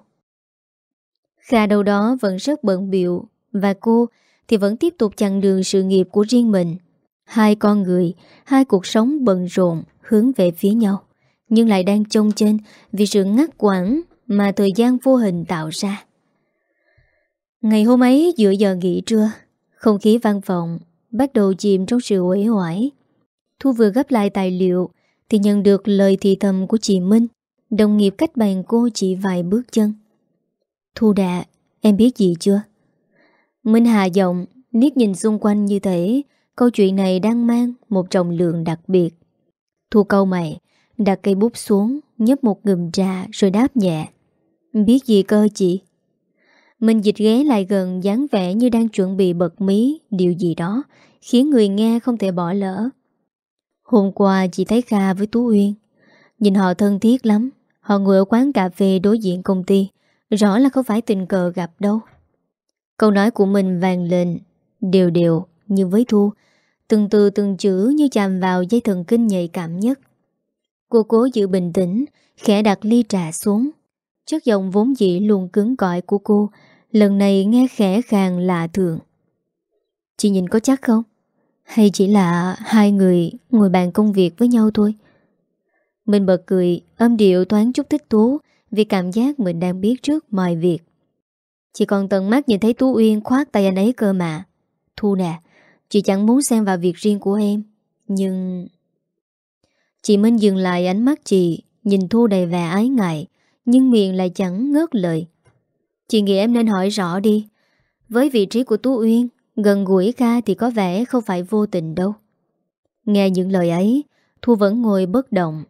Kha đâu đó vẫn rất bận biệu Và cô thì vẫn tiếp tục chặn đường sự nghiệp của riêng mình Hai con người Hai cuộc sống bận rộn Hướng về phía nhau nhưng lại đang trông trên vì sự ngắt quãng mà thời gian vô hình tạo ra. Ngày hôm ấy giữa giờ nghỉ trưa, không khí văn phòng bắt đầu chìm trong sự uể oải. Thu vừa gấp lại tài liệu Thì nhận được lời thì thầm của chị Minh Đồng nghiệp cách bàn cô chỉ vài bước chân Thu đà, Em biết gì chưa? Minh Hà giọng liếc nhìn xung quanh như thế Câu chuyện này đang mang Một trọng lượng đặc biệt. Thu câu mày Đặt cây bút xuống nhấp một ngụm trà rồi đáp nhẹ. Biết gì cơ chị? Minh dịch ghé lại gần dáng vẻ như đang chuẩn bị bật mí Điều gì đó Khiến người nghe không thể bỏ lỡ. Hôm qua chị thấy Kha với Tú Uyên Nhìn họ thân thiết lắm Họ ngồi ở quán cà phê đối diện công ty Rõ là không phải tình cờ gặp đâu Câu nói của mình vàng lên, Đều đều như với Thu, Từng từ từng chữ như chạm vào dây thần kinh nhạy cảm nhất Cô cố giữ bình tĩnh, Khẽ đặt ly trà xuống Chất giọng vốn dĩ luôn cứng cỏi của cô, Lần này nghe khẽ khàng lạ thường Chị nhìn có chắc không? Hay chỉ là hai người ngồi bàn công việc với nhau thôi? Mình bật cười, Âm điệu toán chút thích thú. Vì cảm giác mình đang biết trước mọi việc. Chị còn tận mắt nhìn thấy Tú Uyên khoát tay anh ấy cơ mà. Thu nè, Chị chẳng muốn xem vào việc riêng của em, Nhưng Chị Minh dừng lại ánh mắt chị, Nhìn Thu đầy vẻ ái ngại, Nhưng miệng lại chẳng ngớt lời. Chị nghĩ em nên hỏi rõ đi, Với vị trí của Tú Uyên, Gần gũi ca thì có vẻ không phải vô tình đâu. Nghe những lời ấy, Thu vẫn ngồi bất động.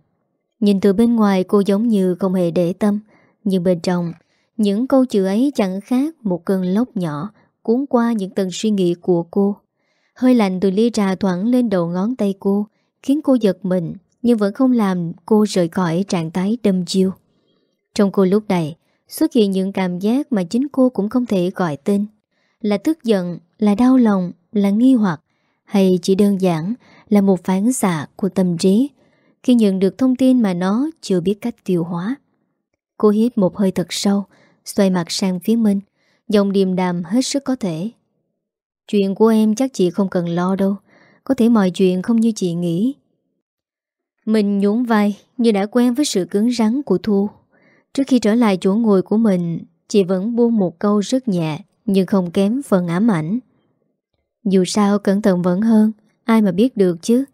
Nhìn từ bên ngoài cô giống như không hề để tâm Nhưng bên trong Những câu chữ ấy chẳng khác Một cơn lốc nhỏ Cuốn qua những tầng suy nghĩ của cô. Hơi lạnh từ ly trà thoảng lên đầu ngón tay cô Khiến cô giật mình Nhưng vẫn không làm cô rời khỏi trạng thái đâm chiêu. Trong cô lúc này Xuất hiện những cảm giác mà chính cô cũng không thể gọi tên Là tức giận, là đau lòng, là nghi hoặc Hay chỉ đơn giản là một phản xạ của tâm trí. Khi nhận được thông tin mà nó chưa biết cách tiêu hóa. Cô hít một hơi thật sâu, Xoay mặt sang phía Minh Giọng điềm đàm hết sức có thể. Chuyện của em chắc chị không cần lo đâu, Có thể mọi chuyện không như chị nghĩ. Mình nhún vai Như đã quen với sự cứng rắn của Thu. Trước khi trở lại chỗ ngồi của mình, Chị vẫn buông một câu rất nhẹ Nhưng không kém phần ám ảnh. Dù sao cẩn thận vẫn hơn, Ai mà biết được chứ.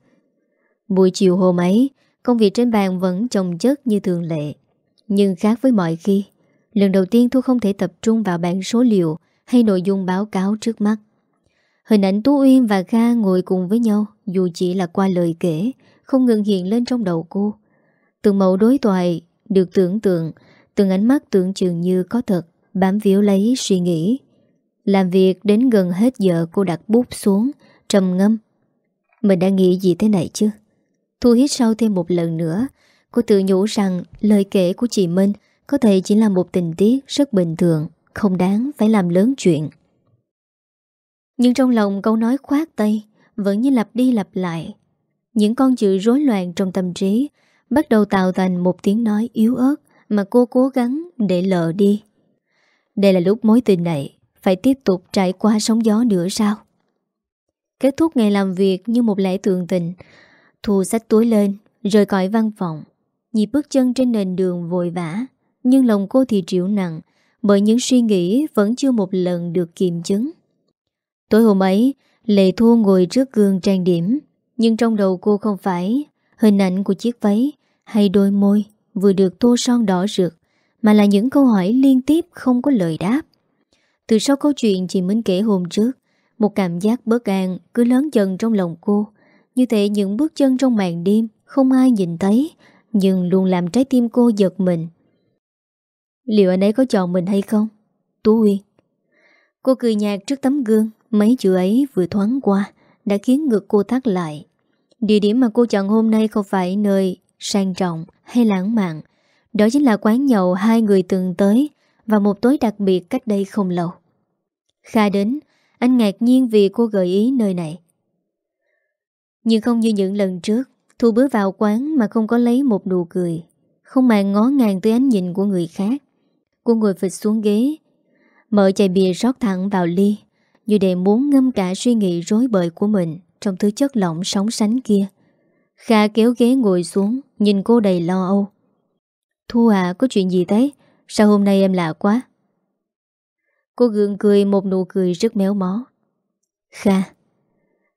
Buổi chiều hôm ấy Công việc trên bàn vẫn chồng chất như thường lệ. Nhưng khác với mọi khi, Lần đầu tiên Thu không thể tập trung vào bảng số liệu Hay nội dung báo cáo trước mắt. Hình ảnh Tú Uyên và Kha ngồi cùng với nhau, Dù chỉ là qua lời kể, Không ngừng hiện lên trong đầu cô. Từng mẫu đối thoại được tưởng tượng, Từng ánh mắt tưởng chừng như có thật, Bám víu lấy suy nghĩ. Làm việc đến gần hết giờ, cô đặt bút xuống, Trầm ngâm. Mình đang nghĩ gì thế này chứ? Thu hít sâu thêm một lần nữa Cô tự nhủ rằng lời kể của chị Minh Có thể chỉ là một tình tiết rất bình thường Không đáng phải làm lớn chuyện Nhưng trong lòng câu nói khoát tay Vẫn như lặp đi lặp lại Những con chữ rối loạn trong tâm trí Bắt đầu tạo thành một tiếng nói yếu ớt mà cô cố gắng để lờ đi. Đây là lúc mối tình này phải tiếp tục trải qua sóng gió nữa sao? Kết thúc ngày làm việc như một lễ thường tình, Thu sách túi lên, rời khỏi văn phòng. Nhịp bước chân trên nền đường vội vã, nhưng lòng cô thì triệu nặng bởi những suy nghĩ vẫn chưa một lần được kiềm chứng. Tối hôm ấy, Lệ Thu ngồi trước gương trang điểm, nhưng trong đầu cô không phải hình ảnh của chiếc váy hay đôi môi vừa được tô son đỏ rực, mà là những câu hỏi liên tiếp không có lời đáp. Từ sau câu chuyện chị Minh kể hôm trước, một cảm giác bất an cứ lớn dần trong lòng cô, như thế những bước chân trong màn đêm không ai nhìn thấy, nhưng luôn làm trái tim cô giật mình. Liệu anh ấy có chọn mình hay không? Tú Uyên Cô cười nhạt trước tấm gương Mấy chữ ấy vừa thoáng qua Đã khiến ngực cô thắt lại Địa điểm mà cô chọn hôm nay không phải nơi sang trọng hay lãng mạn. Đó chính là quán nhậu hai người từng tới và một tối đặc biệt cách đây không lâu. Kha đến, anh ngạc nhiên vì cô gợi ý nơi này. Nhưng không như những lần trước, Thu bước vào quán mà không có lấy một nụ cười, không màng ngó ngàng tới ánh nhìn của người khác. Cô ngồi phịch xuống ghế, mở chai bia rót thẳng vào ly, như để muốn ngâm cả suy nghĩ rối bời của mình trong thứ chất lỏng sóng sánh kia. Kha kéo ghế ngồi xuống Nhìn cô đầy lo âu. Thu à có chuyện gì thế? Sao hôm nay em lạ quá? Cô gượng cười một nụ cười rất méo mó. Kha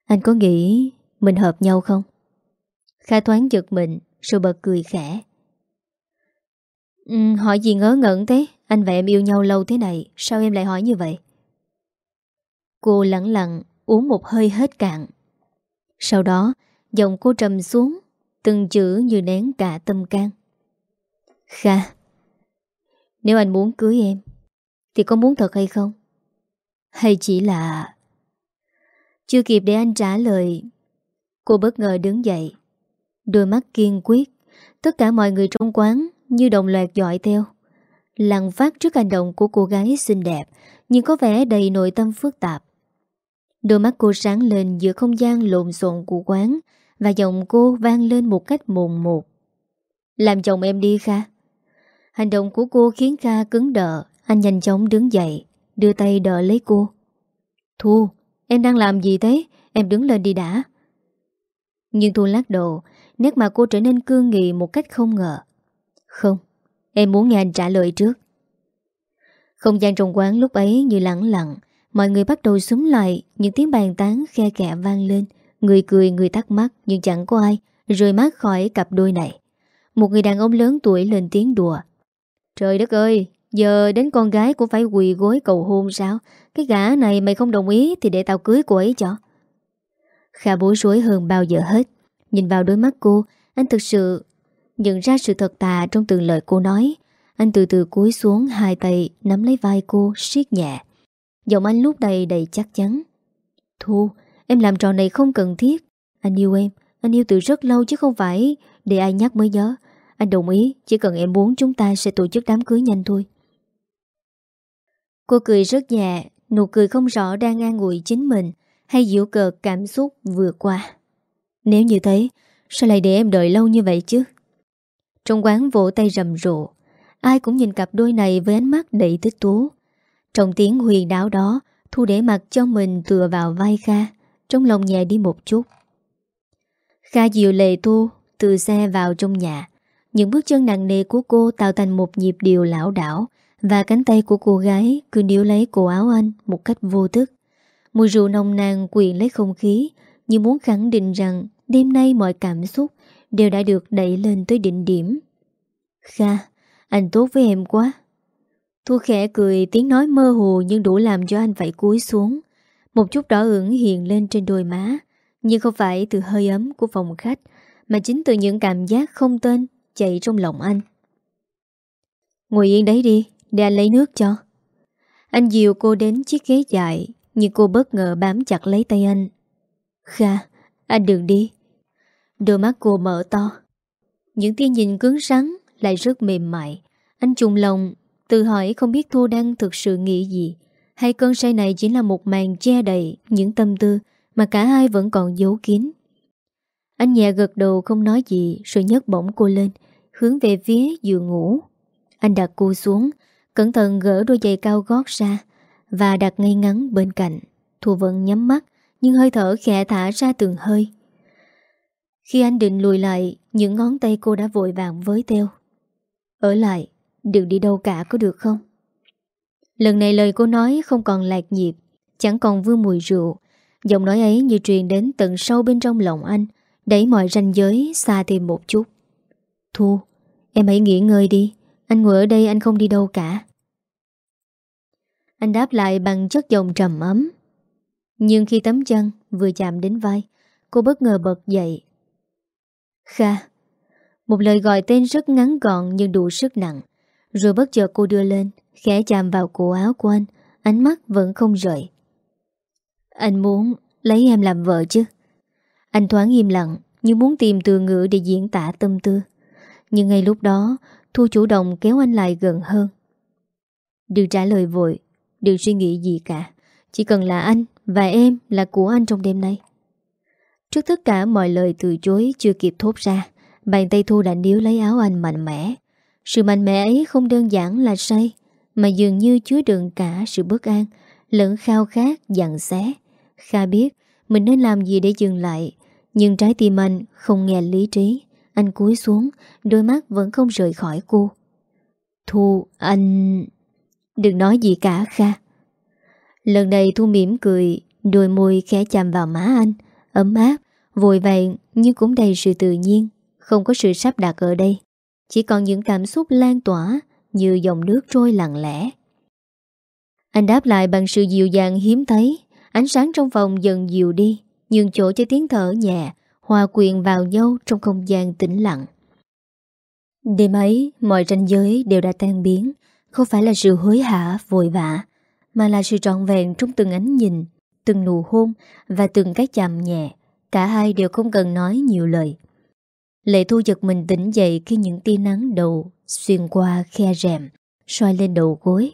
Anh có nghĩ mình hợp nhau không? Kha thoáng giật mình Rồi bật cười khẽ. Ừ, Hỏi gì ngớ ngẩn thế? Anh và em yêu nhau lâu thế này Sao em lại hỏi như vậy? Cô lặng lặng uống một hơi hết cạn. Sau đó Giọng cô trầm xuống Từng chữ như nén cả tâm can. Kha Nếu anh muốn cưới em Thì có muốn thật hay không? Hay chỉ là Chưa kịp để anh trả lời Cô bất ngờ đứng dậy. Đôi mắt kiên quyết. Tất cả mọi người trong quán Như đồng loạt dõi theo. Lặng phát trước hành động của cô gái xinh đẹp Nhưng có vẻ đầy nội tâm phức tạp. Đôi mắt cô sáng lên giữa không gian lộn xộn của quán Và giọng cô vang lên một cách mồn một. Làm chồng em đi Kha. Hành động của cô khiến Kha cứng đờ. Anh nhanh chóng đứng dậy Đưa tay đỡ lấy cô. Thu, em đang làm gì thế? Em đứng lên đi đã. Nhưng Thu lắc đầu, Nét mặt cô trở nên cương nghị một cách không ngờ. Không, Em muốn nghe anh trả lời trước. Không gian trong quán lúc ấy như lặng lặng, Mọi người bắt đầu súng lại, Những tiếng bàn tán khe kẹ vang lên. Người cười, người thắc mắc, Nhưng chẳng có ai, Rời mắt khỏi cặp đôi này. Một người đàn ông lớn tuổi lên tiếng đùa. Trời đất ơi, Giờ đến con gái cũng phải quỳ gối cầu hôn sao? Cái gã này mày không đồng ý Thì để tao cưới cô ấy cho. Kha bối rối hơn bao giờ hết. Nhìn vào đôi mắt cô, Anh thực sự nhận ra sự thật tà Trong từng lời cô nói. Anh từ từ cúi xuống, hai tay Nắm lấy vai cô siết nhẹ. Giọng anh lúc đây đầy chắc chắn. Thu, Em làm trò này không cần thiết. Anh yêu em, Anh yêu từ rất lâu chứ không phải Để ai nhắc mới nhớ. Anh đồng ý, Chỉ cần em muốn chúng ta sẽ tổ chức đám cưới nhanh thôi. Cô cười rất nhẹ, Nụ cười không rõ đang an ủi chính mình. Hay dịu cợt cảm xúc vừa qua? Nếu như thế, Sao lại để em đợi lâu như vậy chứ? Trong quán vỗ tay rầm rộ, Ai cũng nhìn cặp đôi này với ánh mắt đầy thích thú. Trong tiếng huyền đáo đó, Thu để mặt cho mình tựa vào vai Kha, Trong lòng nhẹ đi một chút. Kha dịu lệ Thu Từ xe vào trong nhà. Những bước chân nặng nề của cô Tạo thành một nhịp điệu lão đảo, Và cánh tay của cô gái Cứ níu lấy cổ áo anh một cách vô thức. Mùi rượu nồng nàn quyền lấy không khí Như muốn khẳng định rằng Đêm nay mọi cảm xúc Đều đã được đẩy lên tới đỉnh điểm Kha Anh tốt với em quá Thu khẽ cười tiếng nói mơ hồ nhưng đủ làm cho anh phải cúi xuống. Một chút đỏ ửng hiện lên trên đôi má, nhưng không phải từ hơi ấm của phòng khách, mà chính từ những cảm giác không tên chạy trong lòng anh. Ngồi yên đấy đi, để anh lấy nước cho. Anh dìu cô đến chiếc ghế dài, nhưng cô bất ngờ bám chặt lấy tay anh. Kha, anh đừng đi. Đôi mắt cô mở to. Những tia nhìn cứng rắn lại rất mềm mại. Anh trùng lòng Tự hỏi không biết Thu đang thực sự nghĩ gì Hay cơn say này chỉ là một màn che đầy Những tâm tư Mà cả hai vẫn còn giấu kín Anh nhẹ gật đầu không nói gì Rồi nhấc bổng cô lên Hướng về phía giường ngủ Anh đặt cô xuống Cẩn thận gỡ đôi giày cao gót ra và đặt ngay ngắn bên cạnh. Thu vẫn nhắm mắt, Nhưng hơi thở khẽ thả ra từng hơi. Khi anh định lùi lại, Những ngón tay cô đã vội vàng với theo. Ở lại, Đừng đi đâu cả có được không? Lần này lời cô nói không còn lạc nhịp, Chẳng còn vương mùi rượu. Giọng nói ấy như truyền đến tận sâu bên trong lòng anh, Đẩy mọi ranh giới xa thêm một chút. Thu, Em hãy nghỉ ngơi đi. Anh ngồi ở đây anh không đi đâu cả. Anh đáp lại bằng chất giọng trầm ấm. Nhưng khi tấm chân vừa chạm đến vai, Cô bất ngờ bật dậy. Kha, Một lời gọi tên rất ngắn gọn nhưng đủ sức nặng. Rồi bất chợt cô đưa lên, Khẽ chạm vào cổ áo của anh, Ánh mắt vẫn không rời. Anh muốn lấy em làm vợ chứ? Anh thoáng im lặng, Như muốn tìm từ ngữ để diễn tả tâm tư. Nhưng ngay lúc đó, Thu chủ động kéo anh lại gần hơn. Đừng trả lời vội Đừng suy nghĩ gì cả. Chỉ cần là anh và em là của anh trong đêm nay. Trước tất cả mọi lời từ chối chưa kịp thốt ra, Bàn tay Thu đã níu lấy áo anh mạnh mẽ. Sự mạnh mẽ ấy không đơn giản là say, Mà dường như chứa đựng cả sự bất an Lẫn khao khát dặn xé. Kha biết Mình nên làm gì để dừng lại, Nhưng trái tim anh không nghe lý trí. Anh cúi xuống, Đôi mắt vẫn không rời khỏi cô. Thu, anh Đừng nói gì cả, Kha. Lần này Thu mỉm cười, Đôi môi khẽ chạm vào má anh, Ấm áp, Vội vàng nhưng cũng đầy sự tự nhiên, Không có sự sắp đặt ở đây. Chỉ còn những cảm xúc lan tỏa Như dòng nước trôi lặng lẽ. Anh đáp lại bằng sự dịu dàng hiếm thấy, Ánh sáng trong phòng dần dịu đi, Nhường chỗ cho tiếng thở nhẹ, Hòa quyền vào nhau trong không gian tĩnh lặng. Đêm ấy, Mọi ranh giới đều đã tan biến không phải là sự hối hả vội vã Mà là sự trọn vẹn trong từng ánh nhìn Từng nụ hôn Và từng cái chạm nhẹ. Cả hai đều không cần nói nhiều lời. Lệ thu giật mình tỉnh dậy Khi những tia nắng đầu Xuyên qua khe rèm soi lên đầu gối.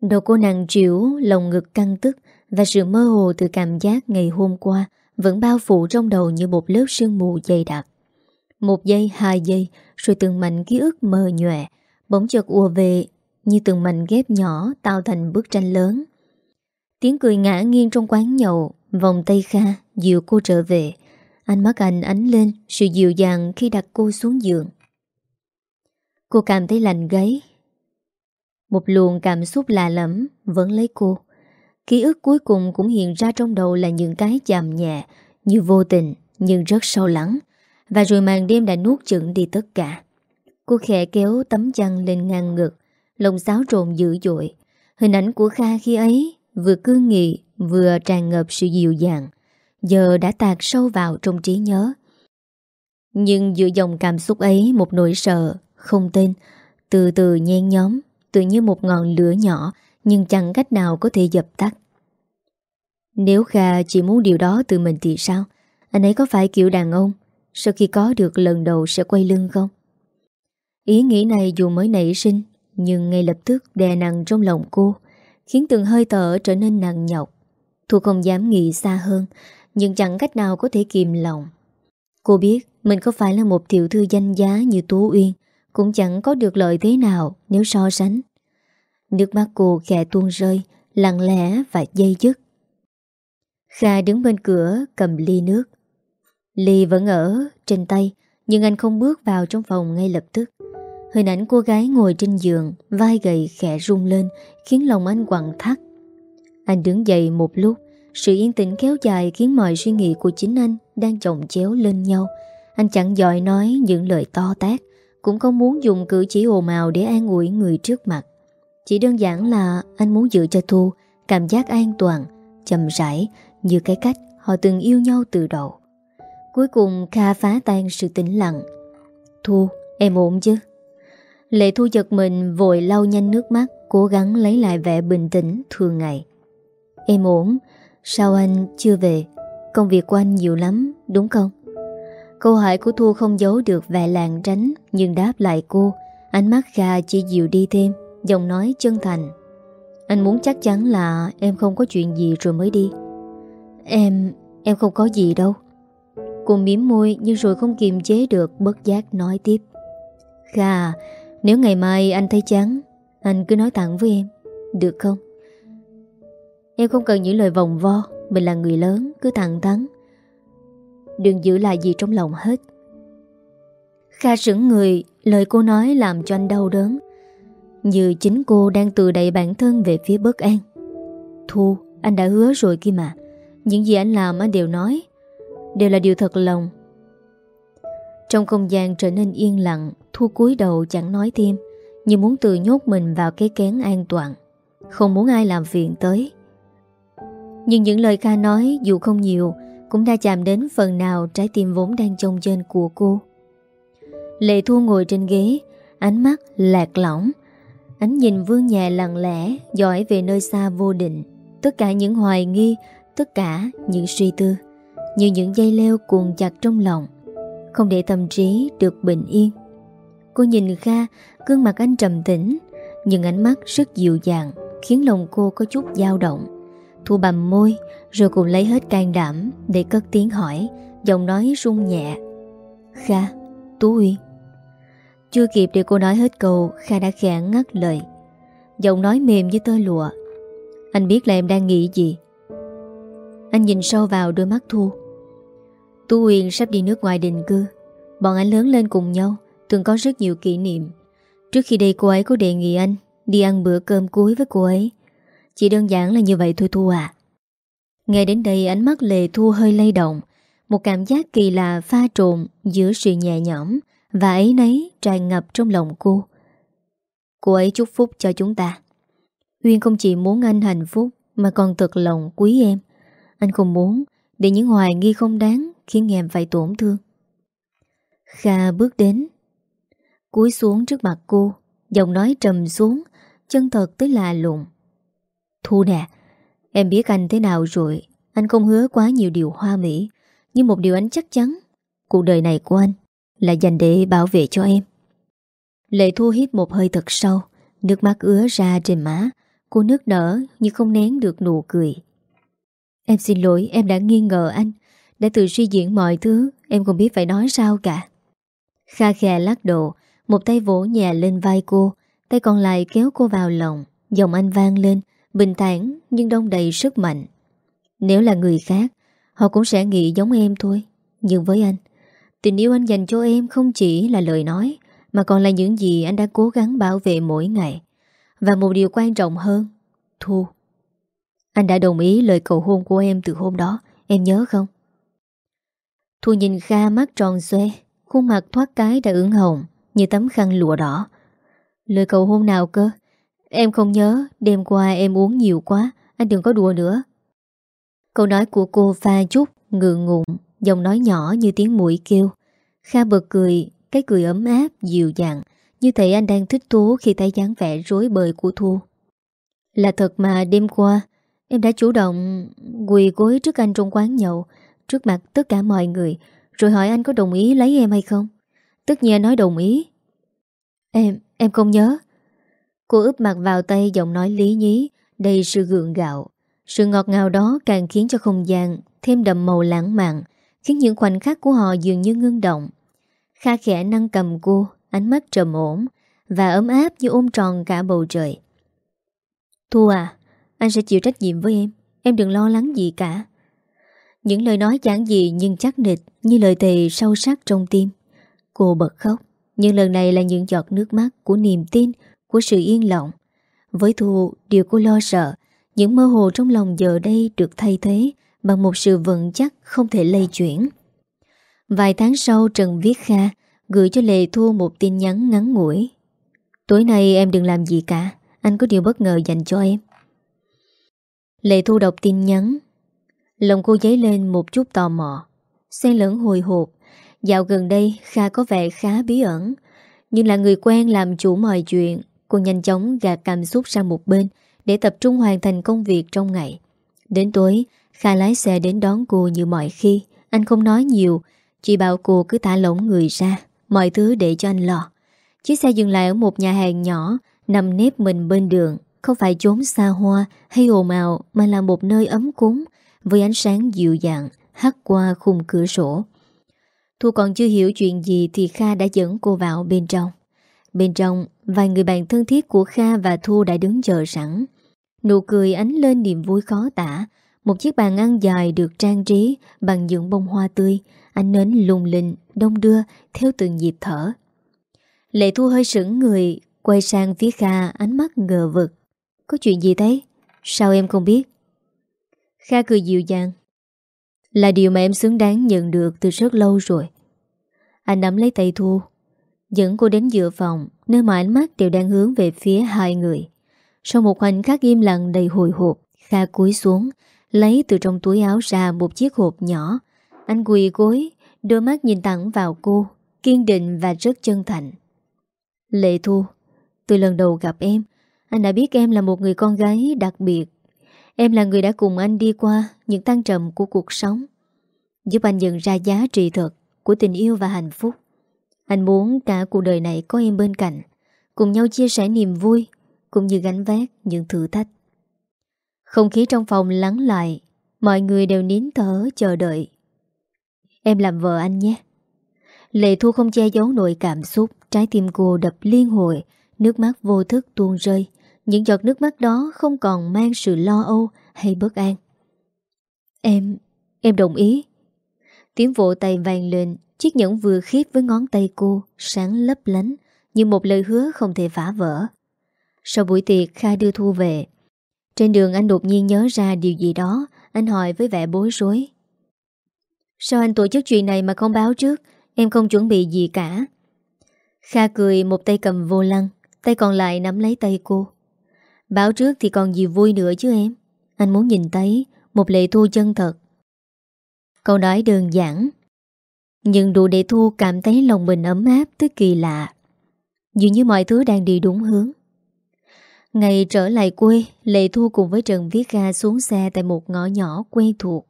Đầu cô nàng triểu Lòng ngực căng tức Và sự mơ hồ từ cảm giác ngày hôm qua Vẫn bao phủ trong đầu như một lớp sương mù dày đặc. Một giây, hai giây Rồi từng mảnh ký ức mờ nhòe Bỗng chợt ùa về, Như từng mảnh ghép nhỏ Tạo thành bức tranh lớn. Tiếng cười ngã nghiêng trong quán nhậu, Vòng tay Kha dịu cô trở về. Ánh mắt anh ánh lên Sự dịu dàng khi đặt cô xuống giường. Cô cảm thấy lạnh gáy. Một luồng cảm xúc lạ lẫm Vẫn lấy cô. Ký ức cuối cùng cũng hiện ra trong đầu Là những cái chạm nhẹ, Như vô tình, nhưng rất sâu lắng. Và rồi màn đêm đã nuốt chửng đi tất cả. Cô khẽ kéo tấm chăn lên ngang ngực Lồng xáo trộn dữ dội. Hình ảnh của Kha khi ấy Vừa cương nghị, Vừa tràn ngập sự dịu dàng, Giờ đã tạc sâu vào trong trí nhớ. Nhưng giữa dòng cảm xúc ấy, Một nỗi sợ, Không tên, Từ từ nhen nhóm, Tự như một ngọn lửa nhỏ, Nhưng chẳng cách nào có thể dập tắt. Nếu Kha chỉ muốn điều đó từ mình thì sao? Anh ấy có phải kiểu đàn ông? Sau khi có được lần đầu sẽ quay lưng không? Ý nghĩ này dù mới nảy sinh, Nhưng ngay lập tức đè nặng trong lòng cô, Khiến từng hơi thở trở nên nặng nhọc. Thu không dám nghĩ xa hơn, Nhưng chẳng cách nào có thể kìm lòng. Cô biết mình không phải là một tiểu thư danh giá như Tú Uyên, Cũng chẳng có được lợi thế nào nếu so sánh. Nước mắt cô khẽ tuôn rơi, Lặng lẽ và dây dứt. Kha đứng bên cửa, cầm ly nước. Ly vẫn ở trên tay, Nhưng anh không bước vào trong phòng ngay lập tức. Hình ảnh cô gái ngồi trên giường, Vai gầy khẽ rung lên, Khiến lòng anh quặn thắt. Anh đứng dậy một lúc, Sự yên tĩnh kéo dài khiến mọi suy nghĩ của chính anh Đang chồng chéo lên nhau. Anh chẳng giỏi nói những lời to tát, Cũng không muốn dùng cử chỉ ồn ào Để an ủi người trước mặt. Chỉ đơn giản là anh muốn giữ cho Thu Cảm giác an toàn Chầm rãi, như cái cách Họ từng yêu nhau từ đầu. Cuối cùng Kha phá tan sự tĩnh lặng. Thu, em ổn chứ? Lệ Thu giật mình, vội lau nhanh nước mắt, Cố gắng lấy lại vẻ bình tĩnh thường ngày Em ổn, Sao anh chưa về? Công việc của anh nhiều lắm, đúng không? Câu hỏi của Thu không giấu được vẻ làng tránh, Nhưng đáp lại cô, Ánh mắt Kha chỉ dịu đi thêm, Giọng nói chân thành. Anh muốn chắc chắn là em không có chuyện gì rồi mới đi. Em... em không có gì đâu. Cô miếm môi nhưng rồi không kiềm chế được bất giác nói tiếp. Kha nếu ngày mai anh thấy chán, Anh cứ nói thẳng với em, Được không? Em không cần những lời vòng vo, Mình là người lớn, cứ thẳng thắn. Đừng giữ lại gì trong lòng hết. Kha sững người, Lời cô nói làm cho anh đau đớn. Như chính cô đang tự đẩy bản thân về phía bất an. Thu, Anh đã hứa rồi kia mà. Những gì anh làm anh đều nói, Đều là điều thật lòng. Trong không gian trở nên yên lặng Thu cúi đầu chẳng nói thêm, Như muốn tự nhốt mình vào cái kén an toàn, Không muốn ai làm phiền tới. Nhưng những lời ca nói, dù không nhiều, Cũng đã chạm đến phần nào trái tim vốn đang trông trên của cô. Lệ Thu ngồi trên ghế, Ánh mắt lạc lỏng Ánh nhìn vương nhà lặng lẽ Dõi về nơi xa vô định, Tất cả những hoài nghi, Tất cả những suy tư, Như những dây leo cuồng chặt trong lòng, Không để tâm trí được bình yên. Cô nhìn Kha Gương mặt anh trầm tĩnh Nhưng ánh mắt rất dịu dàng Khiến lòng cô có chút dao động. Thu bầm môi Rồi cùng lấy hết can đảm Để cất tiếng hỏi Giọng nói rung nhẹ. Kha, Tú Uyên Chưa kịp để cô nói hết câu Kha đã khẽ ngắt lời. Giọng nói mềm như tơ lụa. Anh biết là em đang nghĩ gì. Anh nhìn sâu vào đôi mắt Thu. Tú Uyên sắp đi nước ngoài định cư. Bọn anh lớn lên cùng nhau. Từng có rất nhiều kỷ niệm Trước khi đây cô ấy có đề nghị anh Đi ăn bữa cơm cuối với cô ấy Chỉ đơn giản là như vậy thôi Thu à Nghe đến đây ánh mắt Lệ Thu hơi lay động Một cảm giác kỳ lạ pha trộn giữa sự nhẹ nhõm và ấy nấy tràn ngập trong lòng cô. Cô ấy chúc phúc cho chúng ta. Uyên không chỉ muốn anh hạnh phúc mà còn thật lòng quý em. Anh không muốn để những hoài nghi không đáng khiến em phải tổn thương. Kha bước đến, cúi xuống trước mặt cô, giọng nói trầm xuống, chân thật tới lạ lùng Thu nè, em biết anh thế nào rồi, anh không hứa quá nhiều điều hoa mỹ, nhưng một điều anh chắc chắn, cuộc đời này của anh là dành để bảo vệ cho em. Lệ Thu hít một hơi thật sâu, nước mắt ứa ra trên má, cô nước nở nhưng không nén được nụ cười. Em xin lỗi, em đã nghi ngờ anh, đã tự suy diễn mọi thứ, em không biết phải nói sao cả. Kha khè lắc đồ một tay vỗ nhẹ lên vai cô, tay còn lại kéo cô vào lòng, giọng anh vang lên, bình thản nhưng đông đầy sức mạnh. Nếu là người khác, họ cũng sẽ nghĩ giống em thôi. Nhưng với anh, tình yêu anh dành cho em không chỉ là lời nói, mà còn là những gì anh đã cố gắng bảo vệ mỗi ngày. Và một điều quan trọng hơn, Thu. Anh đã đồng ý lời cầu hôn của em từ hôm đó, em nhớ không? Thu nhìn Kha mắt tròn xoe, khuôn mặt thoát cái đã ửng hồng như tấm khăn lụa đỏ. Lời cầu hôn nào cơ? Em không nhớ, đêm qua em uống nhiều quá, anh đừng có đùa nữa. Câu nói của cô pha chút, ngượng ngụm, giọng nói nhỏ như tiếng mũi kêu. Kha bật cười, cái cười ấm áp, dịu dàng, như thể anh đang thích thú khi thấy dáng vẻ rối bời của Thu. Là thật mà đêm qua, em đã chủ động quỳ gối trước anh trong quán nhậu, trước mặt tất cả mọi người, rồi hỏi anh có đồng ý lấy em hay không. Tất nhiên nói đồng ý. Em, em không nhớ. Cô ướp mặt vào tay giọng nói lý nhí, đầy sự gượng gạo. Sự ngọt ngào đó càng khiến cho không gian thêm đậm màu lãng mạn, khiến những khoảnh khắc của họ dường như ngưng động. Kha khẽ nâng cầm cô, ánh mắt trầm ổn và ấm áp như ôm tròn cả bầu trời. Thu à, anh sẽ chịu trách nhiệm với em, em đừng lo lắng gì cả. Những lời nói chẳng gì nhưng chắc nịch như lời thề sâu sắc trong tim. Cô bật khóc, nhưng lần này là những giọt nước mắt của niềm tin, của sự yên lặng. Với Thu, điều cô lo sợ, những mơ hồ trong lòng giờ đây được thay thế bằng một sự vững chắc không thể lây chuyển. Vài tháng sau Trần Viết Kha gửi cho Lệ Thu một tin nhắn ngắn ngủi. Tối nay em đừng làm gì cả, anh có điều bất ngờ dành cho em. Lệ Thu đọc tin nhắn. Lòng cô dấy lên một chút tò mò. Xen lẫn hồi hộp. Dạo gần đây Kha có vẻ khá bí ẩn. Nhưng là người quen làm chủ mọi chuyện. Cô nhanh chóng gạt cảm xúc sang một bên để tập trung hoàn thành công việc trong ngày. Đến tối, Kha lái xe đến đón cô như mọi khi. Anh không nói nhiều, chỉ bảo cô cứ thả lỏng người ra, mọi thứ để cho anh lo. Chiếc xe dừng lại ở một nhà hàng nhỏ, nằm nếp mình bên đường, không phải chốn xa hoa hay ồn ào mà là một nơi ấm cúng với ánh sáng dịu dàng hắt qua khung cửa sổ. Thu còn chưa hiểu chuyện gì thì Kha đã dẫn cô vào bên trong. Bên trong, vài người bạn thân thiết của Kha và Thu đã đứng chờ sẵn. Nụ cười ánh lên niềm vui khó tả. Một chiếc bàn ăn dài được trang trí bằng những bông hoa tươi, ánh nến lung linh, đông đưa theo từng nhịp thở. Lệ Thu hơi sững người, quay sang phía Kha ánh mắt ngờ vực. Có chuyện gì thế? Sao em không biết? Kha cười dịu dàng. Là điều mà em xứng đáng nhận được từ rất lâu rồi. Anh nắm lấy tay Thu, dẫn cô đến giữa phòng, nơi mà ánh mắt đều đang hướng về phía hai người. Sau một khoảnh khắc im lặng đầy hồi hộp, Kha cúi xuống, lấy từ trong túi áo ra một chiếc hộp nhỏ. Anh quỳ gối, đôi mắt nhìn thẳng vào cô, kiên định và rất chân thành. Lệ Thu, từ lần đầu gặp em, anh đã biết em là một người con gái đặc biệt. Em là người đã cùng anh đi qua những tăng trầm của cuộc sống. Giúp anh nhận ra giá trị thật của tình yêu và hạnh phúc. Anh muốn cả cuộc đời này có em bên cạnh, cùng nhau chia sẻ niềm vui, cũng như gánh vác những thử thách. Không khí trong phòng lắng lại, mọi người đều nín thở chờ đợi. Em làm vợ anh nhé. Lệ Thu không che giấu nỗi cảm xúc, trái tim cô đập liên hồi, nước mắt vô thức tuôn rơi. Những giọt nước mắt đó không còn mang sự lo âu hay bất an. Em, em đồng ý. Tiếng vỗ tay vàng lên, chiếc nhẫn vừa khiếp với ngón tay cô, sáng lấp lánh, như một lời hứa không thể phá vỡ. Sau buổi tiệc Kha đưa Thu về Trên đường anh đột nhiên nhớ ra điều gì đó Anh hỏi với vẻ bối rối Sao anh tổ chức chuyện này mà không báo trước Em không chuẩn bị gì cả Kha cười một tay cầm vô lăng Tay còn lại nắm lấy tay cô Báo trước thì còn gì vui nữa chứ em. Anh muốn nhìn thấy Một lệ thu chân thật. Câu nói đơn giản, Nhưng đủ để Thu cảm thấy lòng mình ấm áp tới kỳ lạ. Dường như mọi thứ đang đi đúng hướng. Ngày trở lại quê, Lệ Thu cùng với Trần Viết Ga xuống xe Tại một ngõ nhỏ quen thuộc.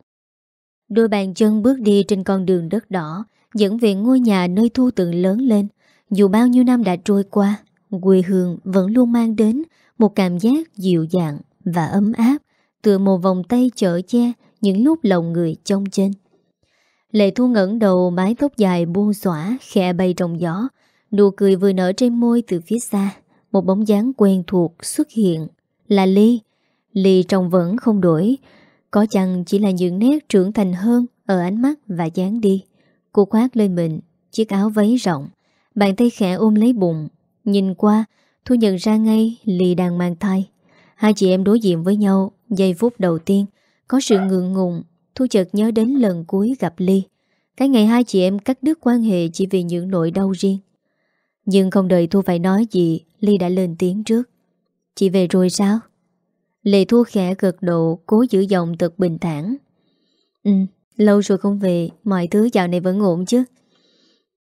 Đôi bàn chân bước đi trên con đường đất đỏ, Dẫn về ngôi nhà nơi Thu từng lớn lên. Dù bao nhiêu năm đã trôi qua, Quê hương vẫn luôn mang đến một cảm giác dịu dàng Và ấm áp Tựa một vòng tay chở che Những lúc lòng người trong trên. Lệ Thu ngẩn đầu, mái tóc dài buông xõa, Khẽ bay trong gió. Nụ cười vừa nở trên môi từ phía xa. Một bóng dáng quen thuộc xuất hiện Là Ly Ly trông vẫn không đổi. Có chăng chỉ là những nét trưởng thành hơn Ở ánh mắt và dáng đi? Cô khoác lên mình, Chiếc áo váy rộng. Bàn tay khẽ ôm lấy bụng. Nhìn qua Thu nhận ra ngay Ly đang mang thai. Hai chị em đối diện với nhau Giây phút đầu tiên. Có sự ngượng ngùng, Thu chợt nhớ đến lần cuối gặp Ly Cái ngày hai chị em cắt đứt quan hệ Chỉ vì những nỗi đau riêng. Nhưng không đợi Thu phải nói gì Ly đã lên tiếng trước. Chị về rồi sao? Lệ Thu khẽ gật độ Cố giữ giọng thật bình thản. Ừ lâu rồi không về, Mọi thứ dạo này vẫn ổn chứ?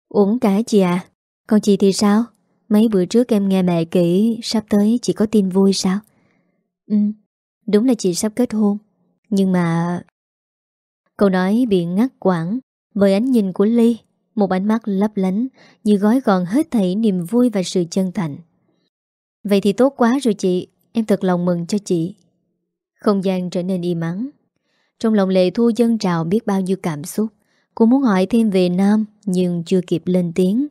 Ổn cả chị à? Còn chị thì sao? Mấy bữa trước em nghe mẹ kể Sắp tới chị có tin vui sao? Ừ Đúng là chị sắp kết hôn. Nhưng mà Câu nói bị ngắt quãng bởi ánh nhìn của Ly Một ánh mắt lấp lánh Như gói gọn hết thảy niềm vui và sự chân thành. Vậy thì tốt quá rồi chị, Em thật lòng mừng cho chị. Không gian trở nên im ắng. Trong lòng lệ thu dân trào biết bao nhiêu cảm xúc. Cô muốn hỏi thêm về Nam Nhưng chưa kịp lên tiếng.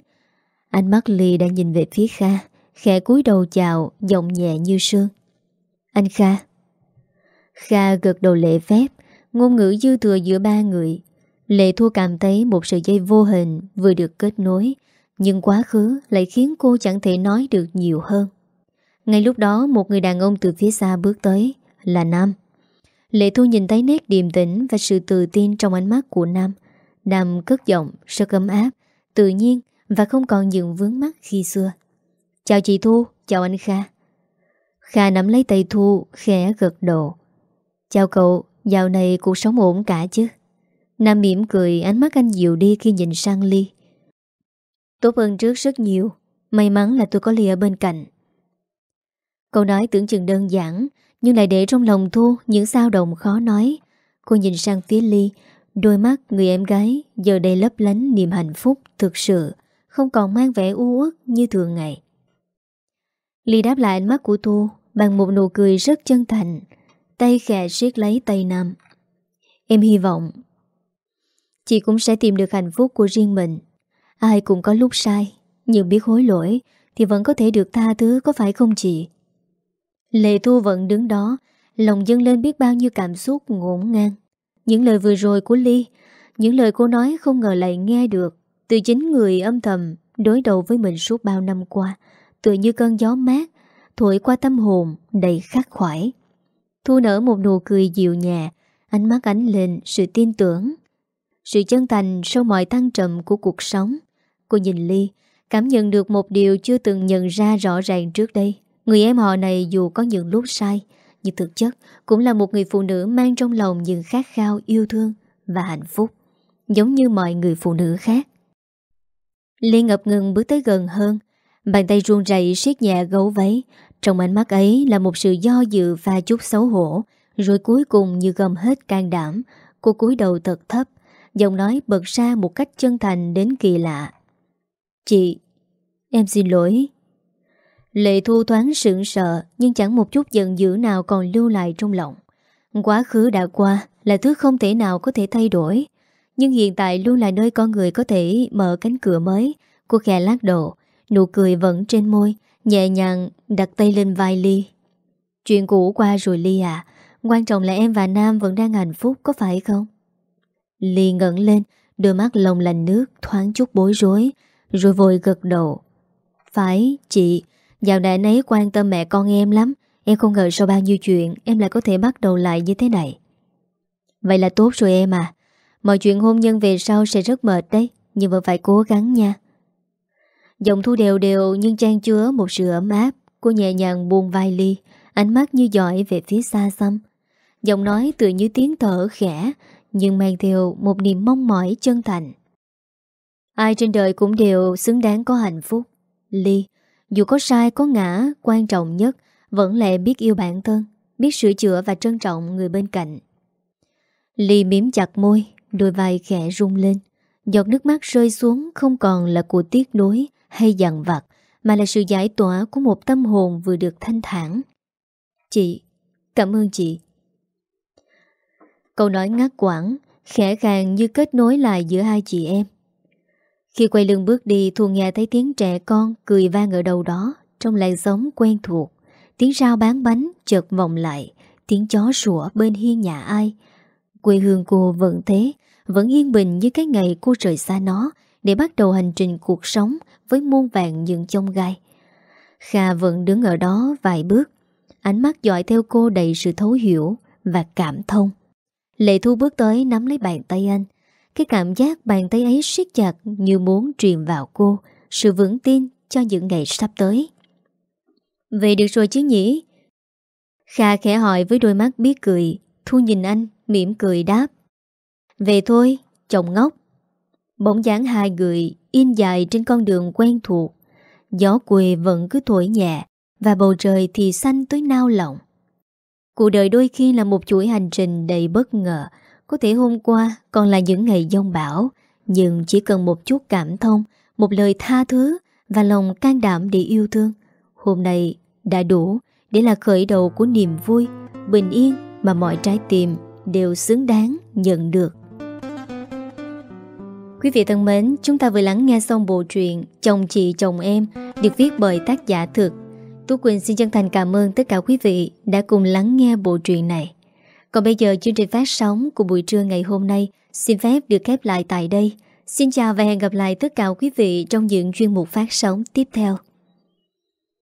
Ánh mắt Ly đã nhìn về phía Kha. Khẽ cúi đầu chào, Giọng nhẹ như sương. Anh Kha. Kha gật đầu lệ phép, Ngôn ngữ dư thừa giữa ba người. Lệ Thu cảm thấy một sợi dây vô hình Vừa được kết nối, Nhưng quá khứ lại khiến cô chẳng thể nói được nhiều hơn. Ngay lúc đó, Một người đàn ông từ phía xa bước tới, Là Nam. Lệ Thu nhìn thấy nét điềm tĩnh Và sự tự tin trong ánh mắt của Nam. Nam cất giọng, rất ấm áp. Tự nhiên và không còn những vướng mắt khi xưa. Chào chị Thu, Chào anh Kha. Kha nắm lấy tay Thu, khẽ gật đầu. Chào cậu, Dạo này cuộc sống ổn cả chứ? Nam mỉm cười, ánh mắt anh dịu đi khi nhìn sang Ly. Tốt hơn trước rất nhiều, May mắn là tôi có Ly ở bên cạnh. Câu nói tưởng chừng đơn giản, Nhưng lại để trong lòng Thu Những sao động khó nói. Cô nhìn sang phía Ly, Đôi mắt người em gái Giờ đây lấp lánh niềm hạnh phúc Thực sự. Không còn mang vẻ u uất như thường ngày. Ly đáp lại ánh mắt của Thu Bằng một nụ cười rất chân thành, Tay khẽ siết lấy tay Nam. Em hy vọng Chị cũng sẽ tìm được hạnh phúc của riêng mình. Ai cũng có lúc sai, Nhưng biết hối lỗi Thì vẫn có thể được tha thứ, có phải không chị? Lệ Thu vẫn đứng đó, Lòng dâng lên biết bao nhiêu cảm xúc ngổn ngang. Những lời vừa rồi của Ly Những lời cô nói không ngờ lại nghe được. Từ chính người âm thầm Đối đầu với mình suốt bao năm qua, Tựa như cơn gió mát, Thổi qua tâm hồn đầy khắc khoải. Thu nở một nụ cười dịu nhẹ, Ánh mắt ánh lên sự tin tưởng. Sự chân thành sau mọi thăng trầm của cuộc sống. Cô nhìn Ly, Cảm nhận được một điều chưa từng nhận ra rõ ràng trước đây. Người em họ này dù có những lúc sai, Nhưng thực chất cũng là một người phụ nữ mang trong lòng những khát khao, yêu thương và hạnh phúc, Giống như mọi người phụ nữ khác. Ly ngập ngừng bước tới gần hơn. Bàn tay run rẩy siết nhẹ gấu váy. Trong ánh mắt ấy là một sự do dự và chút xấu hổ. Rồi cuối cùng như gom hết can đảm, Cô cúi đầu thật thấp, Giọng nói bật ra một cách chân thành đến kỳ lạ. Chị, Em xin lỗi. Lệ thu thoáng sững sợ Nhưng chẳng một chút giận dữ nào còn lưu lại trong lòng. Quá khứ đã qua, Là thứ không thể nào có thể thay đổi. Nhưng hiện tại luôn là nơi con người có thể mở cánh cửa mới. Cô khẽ lát độ Nụ cười vẫn trên môi, Nhẹ nhàng đặt tay lên vai Ly. Chuyện cũ qua rồi Ly à Quan trọng là em và Nam vẫn đang hạnh phúc, Có phải không? Ly ngẩn lên, Đôi mắt lồng lành nước, thoáng chút bối rối, Rồi vội gật đầu. Phải, chị, Dạo này nấy quan tâm mẹ con em lắm, Em không ngờ sau bao nhiêu chuyện, Em lại có thể bắt đầu lại như thế này. Vậy là tốt rồi em à. Mọi chuyện hôn nhân về sau sẽ rất mệt đấy, Nhưng vẫn phải cố gắng nha. Giọng thu đều đều nhưng trang chứa một sự ấm áp. Cô nhẹ nhàng buông vai ly, Ánh mắt như dõi về phía xa xăm. Giọng nói tự như tiếng thở khẽ, Nhưng mang theo một niềm mong mỏi chân thành. Ai trên đời cũng đều xứng đáng có hạnh phúc. Ly, Dù có sai có ngã, Quan trọng nhất Vẫn là biết yêu bản thân, Biết sửa chữa và trân trọng người bên cạnh. Ly miếm chặt môi Đôi vai khẽ rung lên. Giọt nước mắt rơi xuống không còn là của tiếc nuối hay dằn vặt Mà là sự giải tỏa của một tâm hồn vừa được thanh thản. Chị, cảm ơn chị. Câu nói ngắt quãng Khẽ khàng như kết nối lại giữa hai chị em. Khi quay lưng bước đi Thu nghe thấy tiếng trẻ con Cười vang ở đâu đó Trong làn giống quen thuộc. Tiếng rau bán bánh chợt vọng lại Tiếng chó sủa bên hiên nhà ai. Quê hương cô vẫn thế vẫn yên bình như cái ngày cô rời xa nó Để bắt đầu hành trình cuộc sống Với muôn vàng những chông gai. Kha vẫn đứng ở đó vài bước, Ánh mắt dõi theo cô đầy sự thấu hiểu Và cảm thông. Lệ Thu bước tới nắm lấy bàn tay anh. Cái cảm giác bàn tay ấy siết chặt Như muốn truyền vào cô, Sự vững tin cho những ngày sắp tới. Về được rồi chứ nhỉ? Kha khẽ hỏi với đôi mắt biết cười, Thu nhìn anh, mỉm cười đáp. Về thôi, chồng ngốc. Bỗng dáng hai người In dài trên con đường quen thuộc. Gió quê vẫn cứ thổi nhẹ Và bầu trời thì xanh tới nao lòng. Cuộc đời đôi khi là một chuỗi hành trình đầy bất ngờ. Có thể hôm qua còn là những ngày giông bão, Nhưng chỉ cần một chút cảm thông, Một lời tha thứ Và lòng can đảm để yêu thương, Hôm nay đã đủ Để là khởi đầu của niềm vui, Bình yên mà mọi trái tim Đều xứng đáng nhận được. Quý vị thân mến, chúng ta vừa lắng nghe xong bộ truyện Chồng chị chồng em được viết bởi tác giả thực Tú Quỳnh xin chân thành cảm ơn tất cả quý vị đã cùng lắng nghe bộ truyện này. Còn bây giờ chương trình phát sóng của buổi trưa ngày hôm nay xin phép được khép lại tại đây. Xin chào và hẹn gặp lại tất cả quý vị trong những chuyên mục phát sóng tiếp theo.